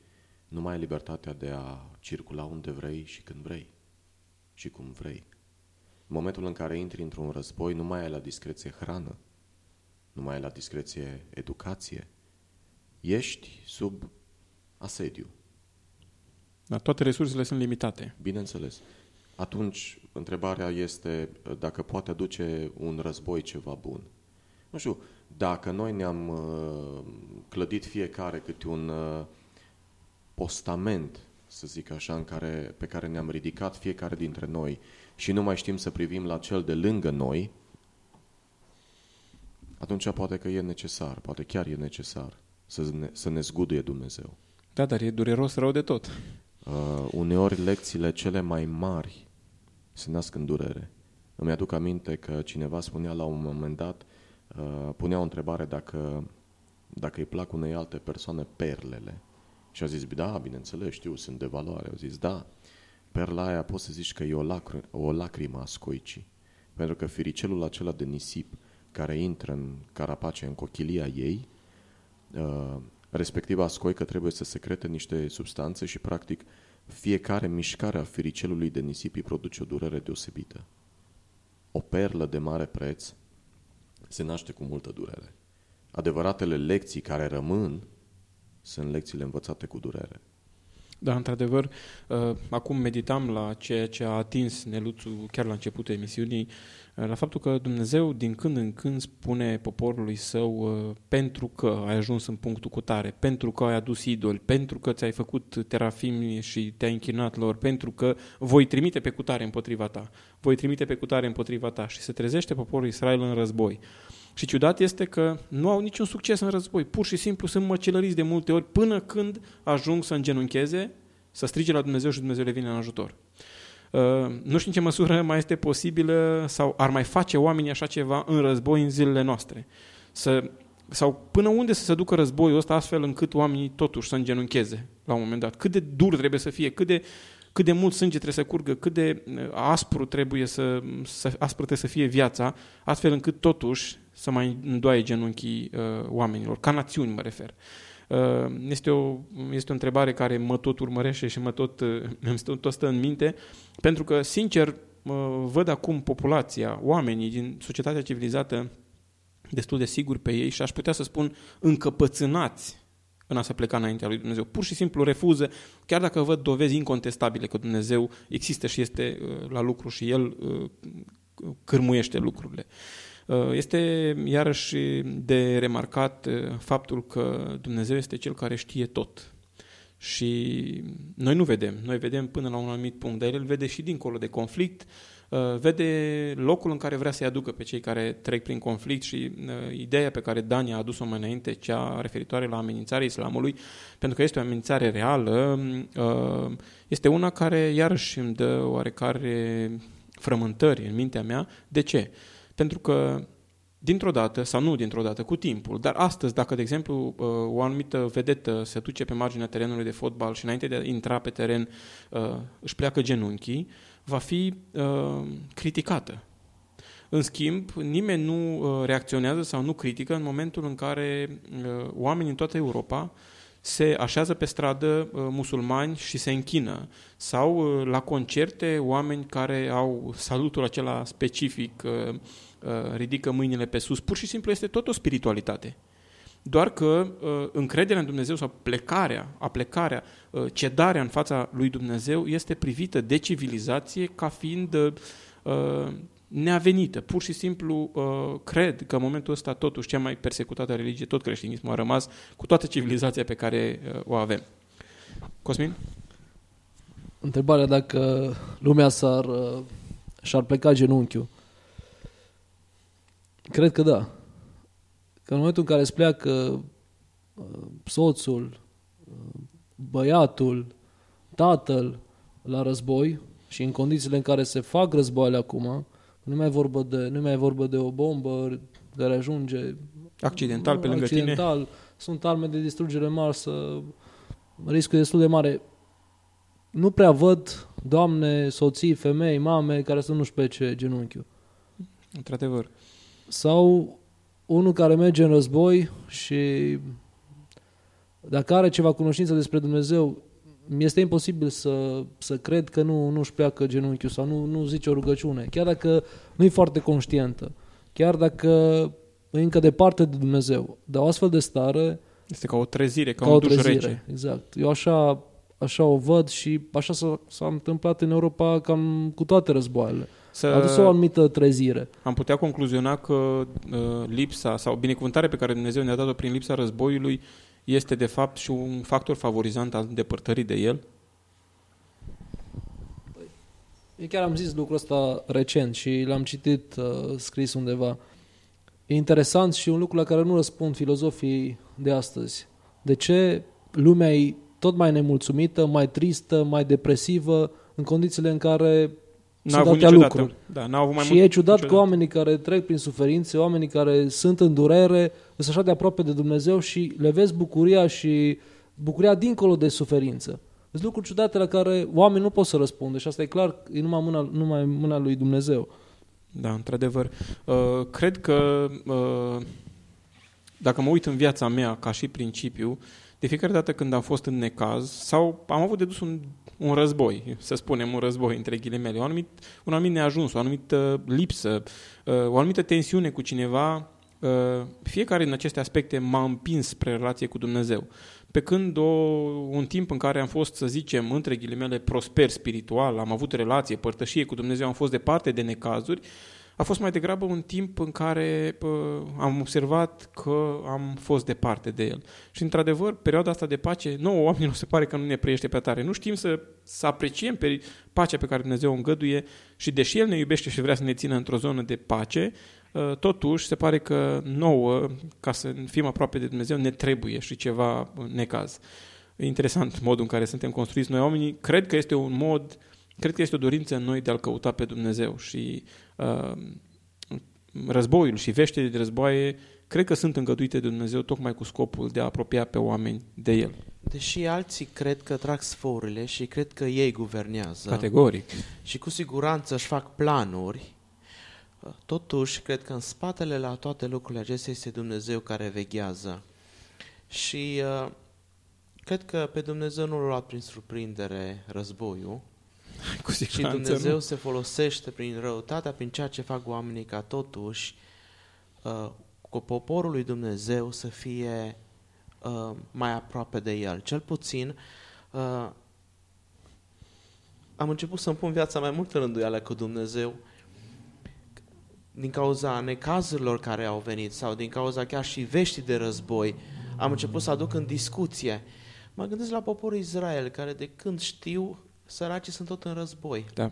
nu mai ai libertatea de a circula unde vrei și când vrei și cum vrei. În momentul în care intri într-un război, nu mai ai la discreție hrană, nu mai ai la discreție educație. Ești sub asediu. Dar toate resursele sunt limitate. Bineînțeles. Atunci, întrebarea este dacă poate aduce un război ceva bun. Nu știu, dacă noi ne-am uh, clădit fiecare câte un uh, postament, să zic așa, în care, pe care ne-am ridicat fiecare dintre noi și nu mai știm să privim la cel de lângă noi, atunci poate că e necesar, poate chiar e necesar să ne, să ne zguduie Dumnezeu. Da, dar e dureros rău de tot. Uh, uneori lecțiile cele mai mari se nasc în durere. Îmi aduc aminte că cineva spunea la un moment dat uh, Uh, punea o întrebare dacă, dacă îi plac unei alte persoane perlele. Și a zis, da, bineînțeles, știu, sunt de valoare. Au zis, da, perla aia poți să zici că e o, lacr- o lacrimă a scoicii. Pentru că firicelul acela de nisip care intră în carapace, în cochilia ei, uh, respectiva scoică trebuie să secrete niște substanțe și, practic, fiecare mișcare a firicelului de nisip îi produce o durere deosebită. O perlă de mare preț se naște cu multă durere. Adevăratele lecții care rămân sunt lecțiile învățate cu durere. Da, într-adevăr, uh, acum meditam la ceea ce a atins Neluțu chiar la începutul emisiunii, uh, la faptul că Dumnezeu din când în când spune poporului său uh, pentru că ai ajuns în punctul cu tare, pentru că ai adus idoli, pentru că ți-ai făcut terafimi și te-ai închinat lor, pentru că voi trimite pe cutare împotriva ta, voi trimite pe cutare împotriva ta și se trezește poporul Israel în război. Și ciudat este că nu au niciun succes în război. Pur și simplu sunt măcelăriți de multe ori până când ajung să îngenuncheze, să strige la Dumnezeu și Dumnezeu le vine în ajutor. Uh, nu știu în ce măsură mai este posibilă sau ar mai face oamenii așa ceva în război în zilele noastre. Să, sau până unde să se ducă războiul ăsta astfel încât oamenii totuși să îngenuncheze la un moment dat. Cât de dur trebuie să fie, cât de, cât de mult sânge trebuie să curgă, cât de uh, aspru trebuie să, să, aspru trebuie să fie viața, astfel încât totuși să mai îndoaie genunchii uh, oamenilor, ca națiuni mă refer. Uh, este, o, este o întrebare care mă tot urmărește și mă tot, uh, îmi stă, tot stă în minte, pentru că, sincer, uh, văd acum populația, oamenii din societatea civilizată destul de sigur pe ei și aș putea să spun încăpățânați în a se pleca înaintea lui Dumnezeu. Pur și simplu refuză, chiar dacă văd dovezi incontestabile că Dumnezeu există și este uh, la lucru și El uh, cârmuiește lucrurile. Uh, este iarăși de remarcat faptul că Dumnezeu este Cel care știe tot. Și noi nu vedem, noi vedem până la un anumit punct, dar El vede și dincolo de conflict, Uh, vede locul în care vrea să-i aducă pe cei care trec prin conflict și uh, ideea pe care Dani a adus-o mai înainte, cea referitoare la amenințarea islamului, pentru că este o amenințare reală, uh, este una care iarăși îmi dă oarecare frământări în mintea mea. De ce? Pentru că dintr-o dată, sau nu dintr-o dată, cu timpul, dar astăzi, dacă, de exemplu, o anumită vedetă se duce pe marginea terenului de fotbal și înainte de a intra pe teren își pleacă genunchii, va fi uh, criticată. În schimb, nimeni nu uh, reacționează sau nu critică în momentul în care uh, oamenii în toată Europa se așează pe stradă uh, musulmani și se închină. Sau uh, la concerte oameni care au salutul acela specific, uh, uh, ridică mâinile pe sus. Pur și simplu este tot o spiritualitate. Doar că uh, încrederea în Dumnezeu sau plecarea, aplecarea, uh, cedarea în fața lui Dumnezeu este privită de civilizație ca fiind uh, neavenită. Pur și simplu uh, cred că în momentul ăsta totuși cea mai persecutată religie, tot creștinismul a rămas cu toată civilizația pe care uh, o avem. Cosmin? Întrebarea dacă lumea s-ar, uh, și-ar pleca genunchiul. Cred că da. Că în momentul în care îți pleacă uh, soțul, uh, băiatul, tatăl la război și în condițiile în care se fac războaiele acum, nu mai vorbă de, nu mai vorbă de o bombă care ajunge accidental pe lângă accidental, tine. Sunt arme de distrugere mari, să riscul destul de mare. Nu prea văd doamne, soții, femei, mame care să nu-și plece genunchiul. Într-adevăr. Sau unul care merge în război și dacă are ceva cunoștință despre Dumnezeu, mi este imposibil să, să cred că nu, nu-și pleacă genunchiul sau nu, nu zice o rugăciune, chiar dacă nu e foarte conștientă, chiar dacă e încă departe de Dumnezeu. Dar o astfel de stare... Este ca o trezire, ca, ca un o trezire, rece. Exact. Eu așa, așa o văd și așa s-a, s-a întâmplat în Europa cam cu toate războaiele să... A adus o anumită trezire. Am putea concluziona că uh, lipsa sau binecuvântarea pe care Dumnezeu ne-a dat-o prin lipsa războiului este de fapt și un factor favorizant al depărtării de el? Eu chiar am zis lucrul ăsta recent și l-am citit uh, scris undeva. E interesant și un lucru la care nu răspund filozofii de astăzi. De ce lumea e tot mai nemulțumită, mai tristă, mai depresivă, în condițiile în care N-a avut niciodată. lucruri. Da, n-au avut mai și mult, e ciudat niciodată. că oamenii care trec prin suferințe, oamenii care sunt în durere, sunt așa de aproape de Dumnezeu și le vezi bucuria și bucuria dincolo de suferință. Sunt lucruri ciudate la care oamenii nu pot să răspundă și asta e clar, e numai mâna, numai mâna lui Dumnezeu. Da, într-adevăr. Uh, cred că uh, dacă mă uit în viața mea ca și principiu, de fiecare dată când am fost în necaz sau am avut de dus un un război, să spunem un război între ghilimele, un anumit, un anumit neajuns, o anumită lipsă, uh, o anumită tensiune cu cineva, uh, fiecare din aceste aspecte m-a împins spre relație cu Dumnezeu. Pe când o, un timp în care am fost, să zicem, între ghilimele, prosper spiritual, am avut relație, părtășie cu Dumnezeu, am fost departe de necazuri, a fost mai degrabă un timp în care pă, am observat că am fost departe de el. Și, într-adevăr, perioada asta de pace, nouă oamenilor se pare că nu ne preiește pe tare. Nu știm să, să apreciem pe pacea pe care Dumnezeu o îngăduie și, deși El ne iubește și vrea să ne țină într-o zonă de pace, ă, totuși se pare că nouă, ca să fim aproape de Dumnezeu, ne trebuie și ceva necaz. E interesant modul în care suntem construiți noi oamenii. Cred că este un mod Cred că este o dorință în noi de a-L căuta pe Dumnezeu și uh, războiul și veștile de războaie cred că sunt îngăduite de Dumnezeu tocmai cu scopul de a apropia pe oameni de El. Deși alții cred că trag sforurile și cred că ei guvernează. Categoric. Și cu siguranță își fac planuri, totuși cred că în spatele la toate lucrurile acestea este Dumnezeu care veghează. Și uh, cred că pe Dumnezeu nu l-a luat prin surprindere războiul, Cu și Dumnezeu nu. se folosește prin răutatea, prin ceea ce fac oamenii ca totuși uh, cu poporul lui Dumnezeu să fie uh, mai aproape de El. Cel puțin uh, am început să-mi pun viața mai mult în rânduială cu Dumnezeu din cauza necazurilor care au venit sau din cauza chiar și veștii de război. Am început să aduc în discuție. Mă gândesc la poporul Israel, care de când știu, săracii sunt tot în război. Da.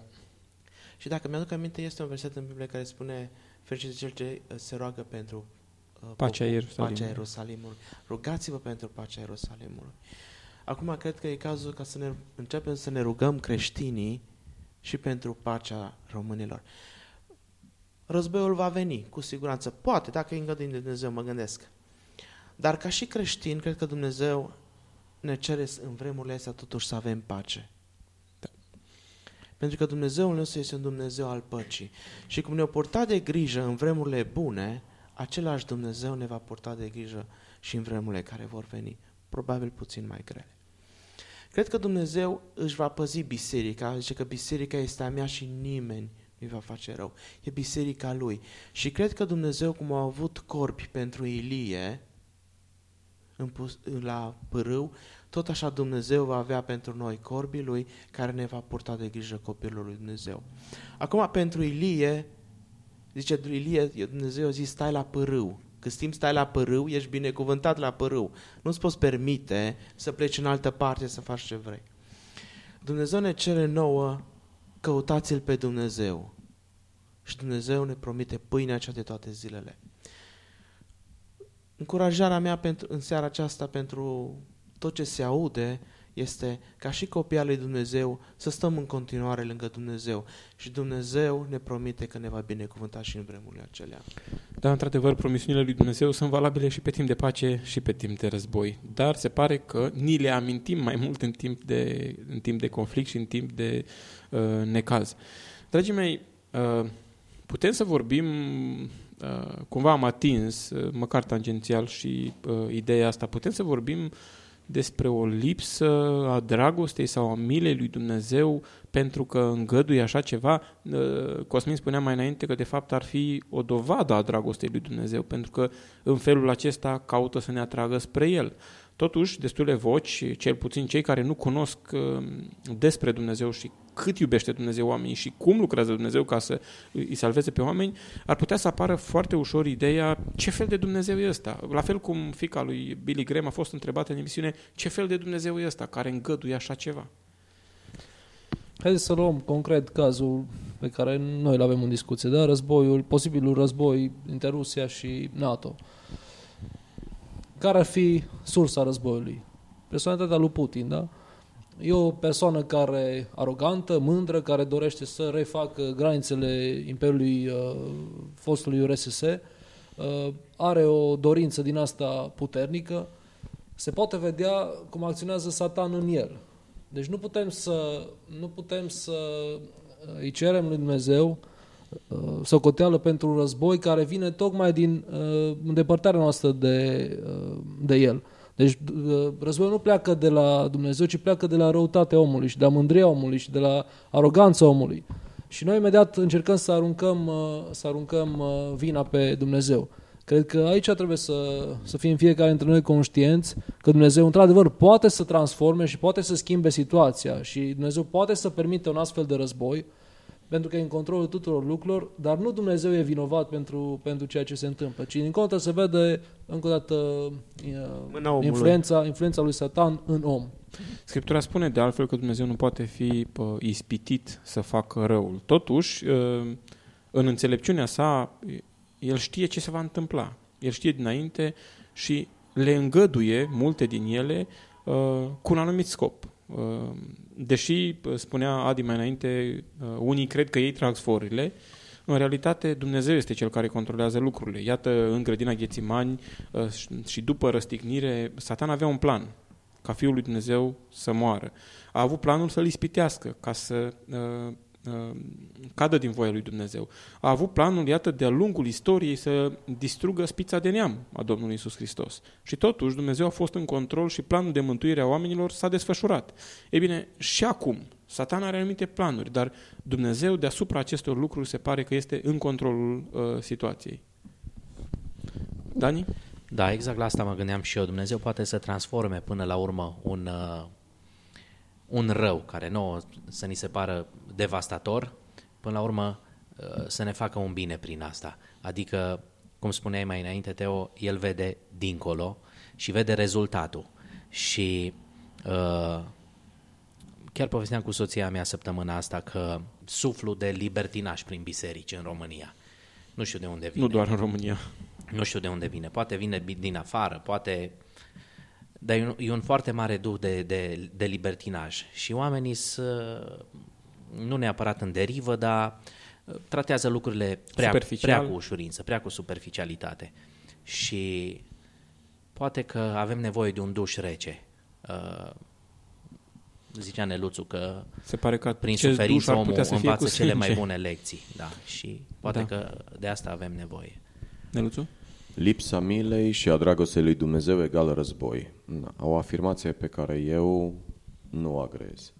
Și dacă mi-aduc aminte, este un verset în Biblie care spune fericit de cel ce uh, se roagă pentru uh, Pacea popor- Ierusalimului. pacea Ierusalimului. Rugați-vă pentru pacea Ierusalimului. Acum cred că e cazul ca să ne începem să ne rugăm creștinii și pentru pacea românilor. Războiul va veni, cu siguranță. Poate, dacă e îngăduit de Dumnezeu, mă gândesc. Dar ca și creștini, cred că Dumnezeu ne cere în vremurile astea totuși să avem pace. Pentru că Dumnezeul nostru este un Dumnezeu al păcii. Și cum ne-a purtat de grijă în vremurile bune, același Dumnezeu ne va purta de grijă și în vremurile care vor veni, probabil puțin mai grele. Cred că Dumnezeu își va păzi biserica, zice că biserica este a mea și nimeni nu-i va face rău. E biserica lui. Și cred că Dumnezeu, cum a avut corpi pentru Ilie, în pus- la pârâu, tot așa Dumnezeu va avea pentru noi corbii lui care ne va purta de grijă copilul lui Dumnezeu. Acum, pentru Ilie, zice Ilie, Dumnezeu a zis, stai la pârâu. Cât timp stai la pârâu, ești binecuvântat la pârâu. Nu-ți poți permite să pleci în altă parte să faci ce vrei. Dumnezeu ne cere nouă, căutați-L pe Dumnezeu. Și Dumnezeu ne promite pâinea cea de toate zilele. Încurajarea mea pentru, în seara aceasta pentru tot ce se aude este ca și copii al lui Dumnezeu să stăm în continuare lângă Dumnezeu și Dumnezeu ne promite că ne va binecuvânta și în vremurile acelea. Dar, într-adevăr, promisiunile lui Dumnezeu sunt valabile și pe timp de pace și pe timp de război. Dar se pare că ni le amintim mai mult în timp de, în timp de conflict și în timp de uh, necaz. Dragii mei, uh, putem să vorbim, uh, cumva am atins, uh, măcar tangențial și uh, ideea asta, putem să vorbim despre o lipsă a dragostei sau a milei lui Dumnezeu pentru că îngăduie așa ceva. Uh, Cosmin spunea mai înainte că de fapt ar fi o dovadă a dragostei lui Dumnezeu, pentru că în felul acesta caută să ne atragă spre El. Totuși, destule voci, cel puțin cei care nu cunosc uh, despre Dumnezeu și cât iubește Dumnezeu oamenii și cum lucrează Dumnezeu ca să îi salveze pe oameni, ar putea să apară foarte ușor ideea ce fel de Dumnezeu e ăsta. La fel cum fica lui Billy Graham a fost întrebată în emisiune ce fel de Dumnezeu e ăsta care îngăduie așa ceva. Haideți să luăm concret cazul pe care noi îl avem în discuție, da? războiul, posibilul război între Rusia și NATO. Care ar fi sursa războiului? Personalitatea lui Putin, da? E o persoană care arogantă, mândră, care dorește să refacă granițele Imperiului uh, fostului URSS, uh, are o dorință din asta puternică, se poate vedea cum acționează Satan în el. Deci nu putem să, nu putem să uh, îi cerem lui Dumnezeu uh, socoteală pentru război care vine tocmai din uh, îndepărtarea noastră de, uh, de el. Deci uh, războiul nu pleacă de la Dumnezeu, ci pleacă de la răutatea omului și de la mândria omului și de la aroganța omului. Și noi imediat încercăm să aruncăm, uh, să aruncăm uh, vina pe Dumnezeu. Cred că aici trebuie să, să fim fiecare dintre noi conștienți că Dumnezeu într-adevăr poate să transforme și poate să schimbe situația și Dumnezeu poate să permite un astfel de război pentru că e în controlul tuturor lucrurilor, dar nu Dumnezeu e vinovat pentru, pentru ceea ce se întâmplă, ci din contră se vede încă o dată Mâna omului. influența, influența lui Satan în om. Scriptura spune de altfel că Dumnezeu nu poate fi pă, ispitit să facă răul. Totuși, ă, în înțelepciunea sa, el știe ce se va întâmpla. El știe dinainte și le îngăduie, multe din ele, ă, cu un anumit scop. Ă, Deși, spunea Adi mai înainte, unii cred că ei trag sforile, în realitate Dumnezeu este cel care controlează lucrurile. Iată, în grădina Ghețimani și după răstignire, Satan avea un plan ca Fiul lui Dumnezeu să moară. A avut planul să-l ispitească, ca să uh, uh, cadă din voia lui Dumnezeu. A avut planul, iată, de-a lungul istoriei să distrugă spița de neam a Domnului Isus Hristos. Și totuși Dumnezeu a fost în control și planul de mântuire a oamenilor s-a desfășurat. Ei bine, și acum, Satan are anumite planuri, dar Dumnezeu deasupra acestor lucruri se pare că este în controlul uh, situației. Dani? Da, exact la asta mă gândeam și eu. Dumnezeu poate să transforme până la urmă un, uh, un rău care nouă să ni se pară devastator, până la urmă uh, să ne facă un bine prin asta. Adică, cum spuneai mai înainte, Teo, el vede dincolo și vede rezultatul. Și uh, chiar povesteam cu soția mea săptămâna asta că suflu de libertinaj prin biserici în România. Nu știu de unde vine. Nu doar în România. Nu știu de unde vine. Poate vine din afară, poate... Dar e un, e un foarte mare duh de, de, de libertinaj. Și oamenii să, nu neapărat în derivă, dar uh, tratează lucrurile prea, prea cu ușurință, prea cu superficialitate. Și poate că avem nevoie de un duș rece. Uh, zicea Neluțu că, Se pare că prin suferință omul învață cele mai bune lecții. Da, și poate da. că de asta avem nevoie. Neluțu? Lipsa milei și a dragostei lui Dumnezeu egal război. O afirmație pe care eu nu o agrez.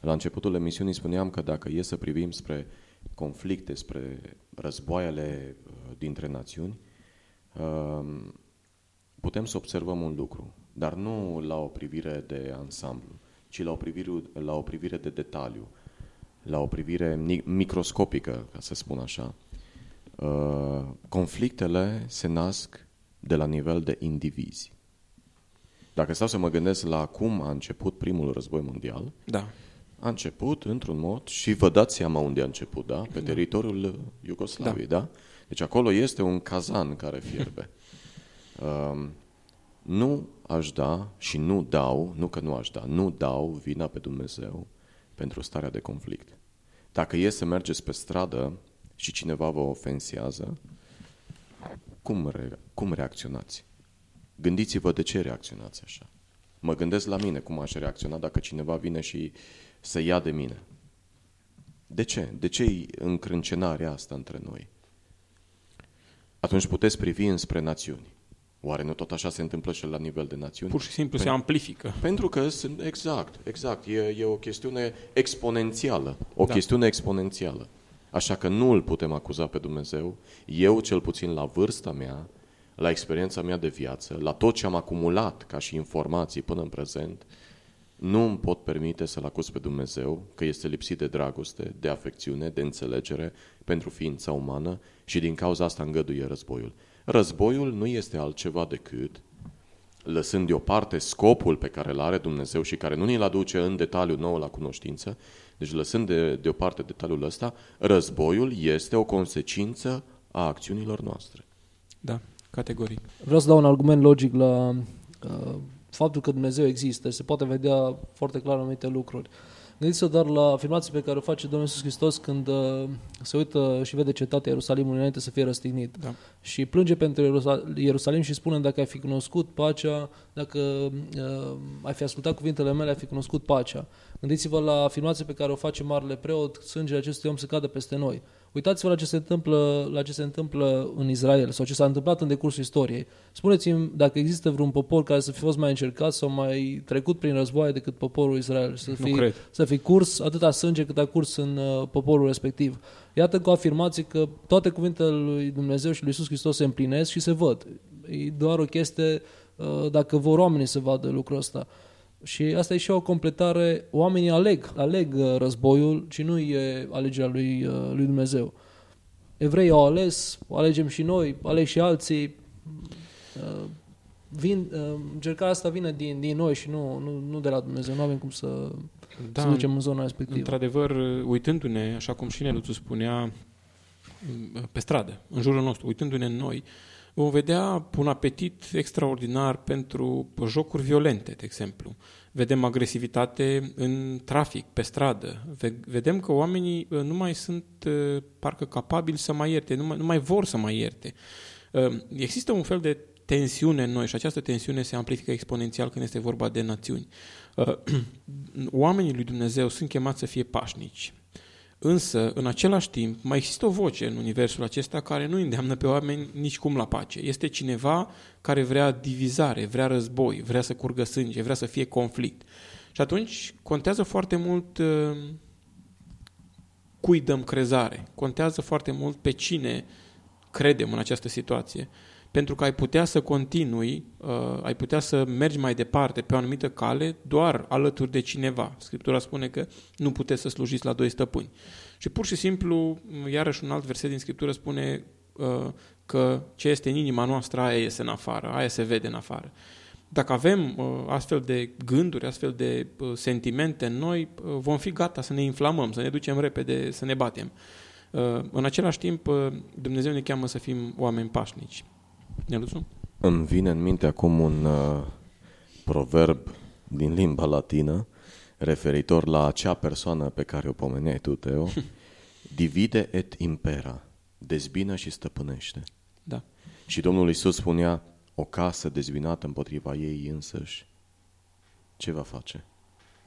La începutul emisiunii spuneam că dacă e să privim spre conflicte, spre războaiele uh, dintre națiuni, um, putem să observăm un lucru, dar nu la o privire de ansamblu, ci la o privire, la o privire de detaliu, la o privire microscopică, ca să spun așa. Uh, conflictele se nasc de la nivel de indivizi. Dacă stau să mă gândesc la cum a început primul război mondial, da. A început într-un mod și vă dați seama unde a început, da? Pe da. teritoriul Iugoslaviei, da. da? Deci acolo este un cazan care fierbe. Uh, nu aș da și nu dau, nu că nu aș da, nu dau vina pe Dumnezeu pentru starea de conflict. Dacă e să mergeți pe stradă și cineva vă ofensează, cum, re- cum reacționați? Gândiți-vă de ce reacționați așa. Mă gândesc la mine cum aș reacționa dacă cineva vine și să ia de mine. De ce? De ce e încrâncenarea asta între noi? Atunci puteți privi înspre națiuni. Oare nu tot așa se întâmplă și la nivel de națiuni? Pur și simplu Pen- se amplifică. Pentru că sunt, exact, exact, e, e o chestiune exponențială, o da. chestiune exponențială. Așa că nu îl putem acuza pe Dumnezeu, eu cel puțin la vârsta mea, la experiența mea de viață, la tot ce am acumulat ca și informații până în prezent, nu îmi pot permite să-L acuz pe Dumnezeu că este lipsit de dragoste, de afecțiune, de înțelegere pentru ființa umană și din cauza asta îngăduie războiul. Războiul nu este altceva decât, lăsând deoparte scopul pe care îl are Dumnezeu și care nu ni-l aduce în detaliu nou la cunoștință, deci lăsând de, deoparte detaliul ăsta, războiul este o consecință a acțiunilor noastre. Da, categoric. Vreau să dau un argument logic la uh, faptul că Dumnezeu există. Se poate vedea foarte clar anumite lucruri. Uh, Gândiți-vă doar la afirmații pe care o face Domnul Iisus Hristos când uh, se uită și vede cetatea Ierusalimului înainte să fie răstignit. Da. Și plânge pentru Ierusalim și spune dacă ai fi cunoscut pacea, dacă uh, ai fi ascultat cuvintele mele, ai fi cunoscut pacea. Gândiți-vă la afirmații pe care o face Marele Preot, sângele acestui om se cadă peste noi. Uitați-vă la ce se întâmplă, la ce se întâmplă în Israel sau ce s-a întâmplat în decursul istoriei. Spuneți-mi dacă există vreun popor care să fi fost mai încercat sau mai trecut prin războaie decât poporul Israel. Să fi, să fi curs atâta sânge cât a curs în uh, poporul respectiv. Iată cu afirmație că toate cuvintele lui Dumnezeu și lui Iisus Hristos se împlinesc și se văd. E doar o chestie uh, dacă vor oamenii să vadă lucrul ăsta. Și asta e și o completare, oamenii aleg, aleg uh, războiul, ci nu e alegerea lui, uh, lui Dumnezeu. Evreii au ales, o alegem și noi, aleg și alții. Uh, vin, încercarea asta vine din, din noi și nu, nu, nu de la Dumnezeu. Nu avem cum să, da, să ducem în zona respectivă. Într-adevăr, uitându-ne, așa cum și Neluțu spunea, pe stradă, în jurul nostru, uitându-ne în noi, vom vedea un apetit extraordinar pentru jocuri violente, de exemplu. Vedem agresivitate în trafic, pe stradă. Vedem că oamenii uh, nu mai sunt uh, parcă capabili să mai ierte, nu mai, nu mai vor să mai ierte. Uh, există un fel de tensiune în noi și această tensiune se amplifică exponențial când este vorba de națiuni. Oamenii lui Dumnezeu sunt chemați să fie pașnici, Însă, în același timp, mai există o voce în universul acesta care nu îndeamnă pe oameni nici cum la pace. Este cineva care vrea divizare, vrea război, vrea să curgă sânge, vrea să fie conflict. Și atunci contează foarte mult uh, cui dăm crezare. Contează foarte mult pe cine credem în această situație. Pentru că ai putea să continui, uh, ai putea să mergi mai departe pe o anumită cale doar alături de cineva. Scriptura spune că nu puteți să slujiți la doi stăpâni. Și pur și simplu, iarăși un alt verset din Scriptură spune uh, că ce este în inima noastră, aia iese în afară, aia se vede în afară. Dacă avem uh, astfel de gânduri, astfel de uh, sentimente în noi, uh, vom fi gata să ne inflamăm, să ne ducem repede, să ne batem. Uh, în același timp, uh, Dumnezeu ne cheamă să fim oameni pașnici. Neluțu? Îmi vine în minte acum un uh, proverb din limba latină referitor la acea persoană pe care o pomeneai tu, Teo. Divide et impera. Dezbină și stăpânește. Da. Și Domnul Isus spunea, o casă dezbinată împotriva ei însăși, ce va face?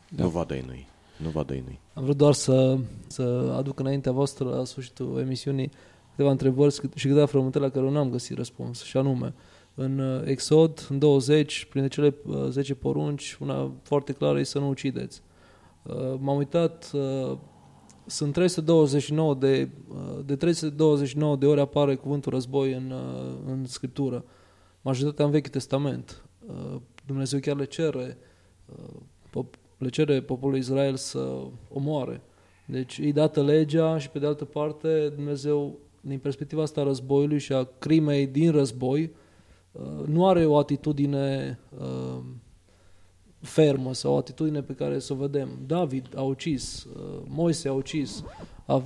Da. Nu va dăinui. Nu va dăinui. Am vrut doar să, să aduc înaintea voastră la sfârșitul emisiunii câteva întrebări și câteva frământări la care nu am găsit răspuns. Și anume, în uh, Exod, în 20, printre cele 10 uh, porunci, una foarte clară e să nu ucideți. Uh, m-am uitat, sunt 329 de, de 329 de ori apare cuvântul război în, în Scriptură. Majoritatea în Vechiul Testament. Dumnezeu chiar le cere, le cere poporul Israel să omoare. Deci îi dată legea și pe de altă parte Dumnezeu din perspectiva asta a războiului și a crimei din război, uh, nu are o atitudine uh, fermă sau o atitudine pe care să o vedem. David a ucis, uh, Moise a ucis, a,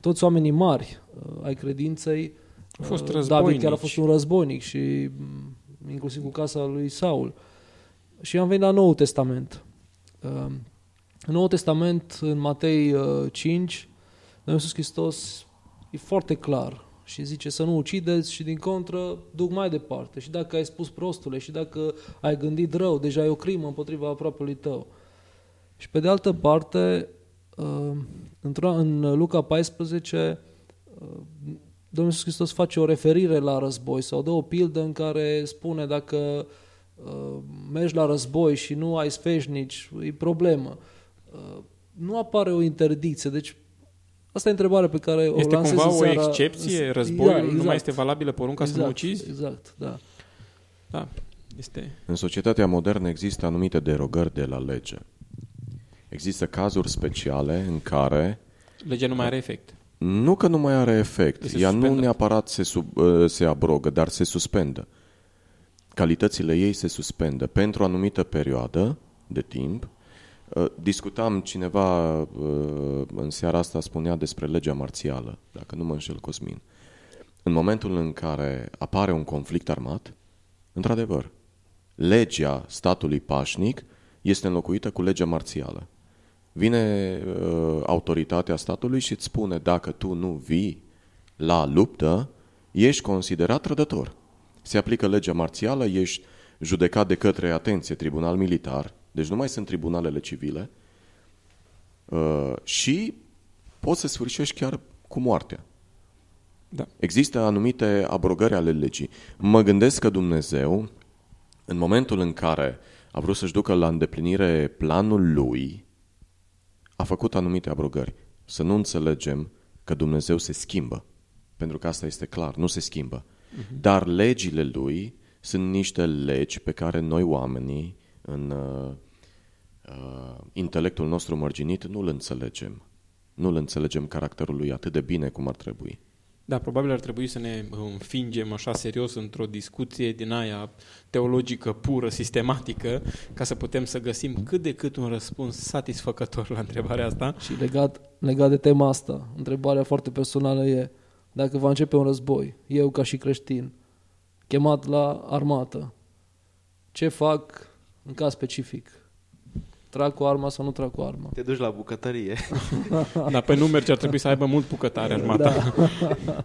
toți oamenii mari ai credinței. A fost David chiar a fost un războinic și mm, inclusiv cu casa lui Saul. Și am venit la Noul Testament. În Noul Testament, în Matei 5, Domnul Iisus Hristos e foarte clar și zice să nu ucideți și din contră duc mai departe. Și dacă ai spus prostule și dacă ai gândit rău, deja e o crimă împotriva aproapelui tău. Și pe de altă parte, uh, în Luca 14, uh, Domnul Iisus Hristos face o referire la război sau dă o pildă în care spune dacă uh, mergi la război și nu ai sfeșnici, e problemă. Nu apare o interdicție, deci Asta e întrebarea pe care o Este lansez cumva în o seara... excepție? Războiul da, exact. nu mai este valabilă porunca exact, să nu ucizi? Exact, da. Da, este... În societatea modernă există anumite derogări de la lege. Există cazuri speciale în care Legea nu mai are efect. nu că nu mai are efect, Se ea suspendă. nu neapărat se, sub, uh, se abrogă, dar se suspendă. Calitățile ei se suspendă pentru o anumită perioadă de timp. Uh, Discutam, cineva uh, în seara asta spunea despre legea marțială, dacă nu mă înșel Cosmin. În momentul în care apare un conflict armat, într-adevăr, legea statului pașnic este înlocuită cu legea marțială. Vine uh, autoritatea statului și îți spune dacă tu nu vii la luptă, ești considerat trădător. Se aplică legea marțială, ești judecat de către, atenție, tribunal militar, deci nu mai sunt tribunalele civile, uh, și poți să sfârșești chiar cu moartea. Da. Există anumite abrogări ale legii. Mă gândesc că Dumnezeu, în momentul în care a vrut să-și ducă la îndeplinire planul lui, a făcut anumite abrogări. Să nu înțelegem că Dumnezeu se schimbă. Pentru că asta este clar, nu se schimbă. Uh-huh. Dar legile lui sunt niște legi pe care noi oamenii, în uh, uh, intelectul nostru mărginit, nu-l înțelegem. Nu-l înțelegem caracterul lui atât de bine cum ar trebui. Da, probabil ar trebui să ne înfingem așa serios într-o discuție din aia teologică pură, sistematică, ca să putem să găsim cât de cât un răspuns satisfăcător la întrebarea asta. Și legat, legat de tema asta, întrebarea foarte personală e, dacă va începe un război, eu ca și creștin, chemat la armată, ce fac în caz specific? Trag cu arma sau nu trag cu arma? Te duci la bucătărie. Dar pe nu merge, ar trebui să aibă mult bucătare armata. Da,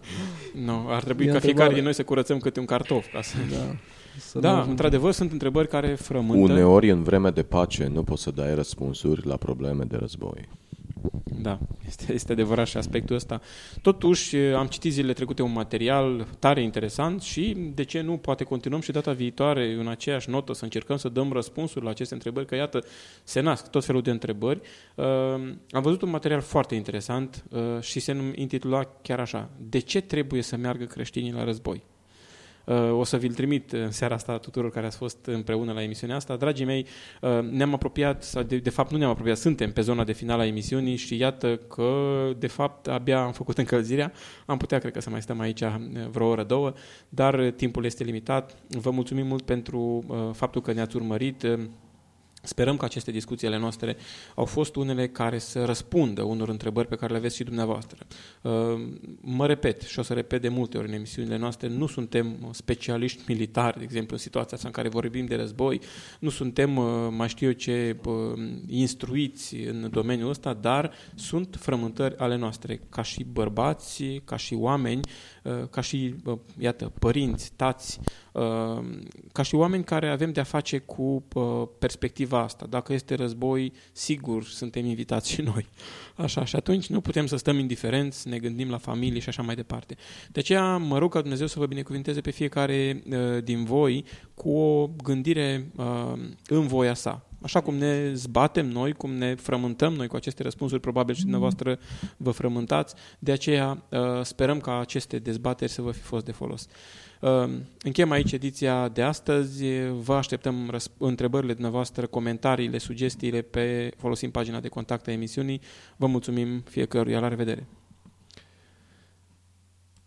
Nu, ar trebui E ca întrebare. fiecare din noi să curățăm câte un cartof. Ca să... da. Să Da, nu- într-adevăr sunt întrebări care frământă. Uneori, în vreme de pace, nu poți să dai răspunsuri la probleme de război. Da, este, este adevărat și aspectul ăsta. Totuși, am citit zilele trecute un material tare interesant și, de ce nu, poate continuăm și data viitoare în aceeași notă să încercăm să dăm răspunsuri la aceste întrebări, că iată, se nasc tot felul de întrebări. Uh, am văzut un material foarte interesant uh, și se num- intitula chiar așa, De ce trebuie să meargă creștinii la război? O să vi-l trimit în seara asta tuturor care ați fost împreună la emisiunea asta. Dragii mei, ne-am apropiat, sau de, de fapt nu ne-am apropiat, suntem pe zona de final a emisiunii și iată că, de fapt, abia am făcut încălzirea. Am putea, cred că, să mai stăm aici vreo oră, două, dar timpul este limitat. Vă mulțumim mult pentru faptul că ne-ați urmărit. Sperăm că aceste discuții ale noastre au fost unele care să răspundă unor întrebări pe care le aveți și dumneavoastră. Uh, mă repet și o să repet de multe ori în emisiunile noastre, nu suntem specialiști militari, de exemplu, în situația asta în care vorbim de război, nu suntem, uh, mai știu eu ce, uh, instruiți în domeniul ăsta, dar sunt frământări ale noastre, ca și bărbați, ca și oameni, ca și, iată, părinți, tați, ca și oameni care avem de-a face cu perspectiva asta. Dacă este război, sigur suntem invitați și noi. Așa, și atunci nu putem să stăm indiferenți, ne gândim la familie și așa mai departe. De aceea mă rog ca Dumnezeu să vă binecuvinteze pe fiecare uh, din voi cu o gândire uh, în voia sa. Așa cum ne zbatem noi, cum ne frământăm noi cu aceste răspunsuri, probabil și dumneavoastră vă frământați. De aceea uh, sperăm ca aceste dezbateri să vă fi fost de folos. Ehm, încheiem aici ediția de astăzi. Vă așteptăm întrebările dumneavoastră, comentariile, sugestiile pe folosind pagina de contact a emisiunii. Vă mulțumim fiecăruia. La revedere!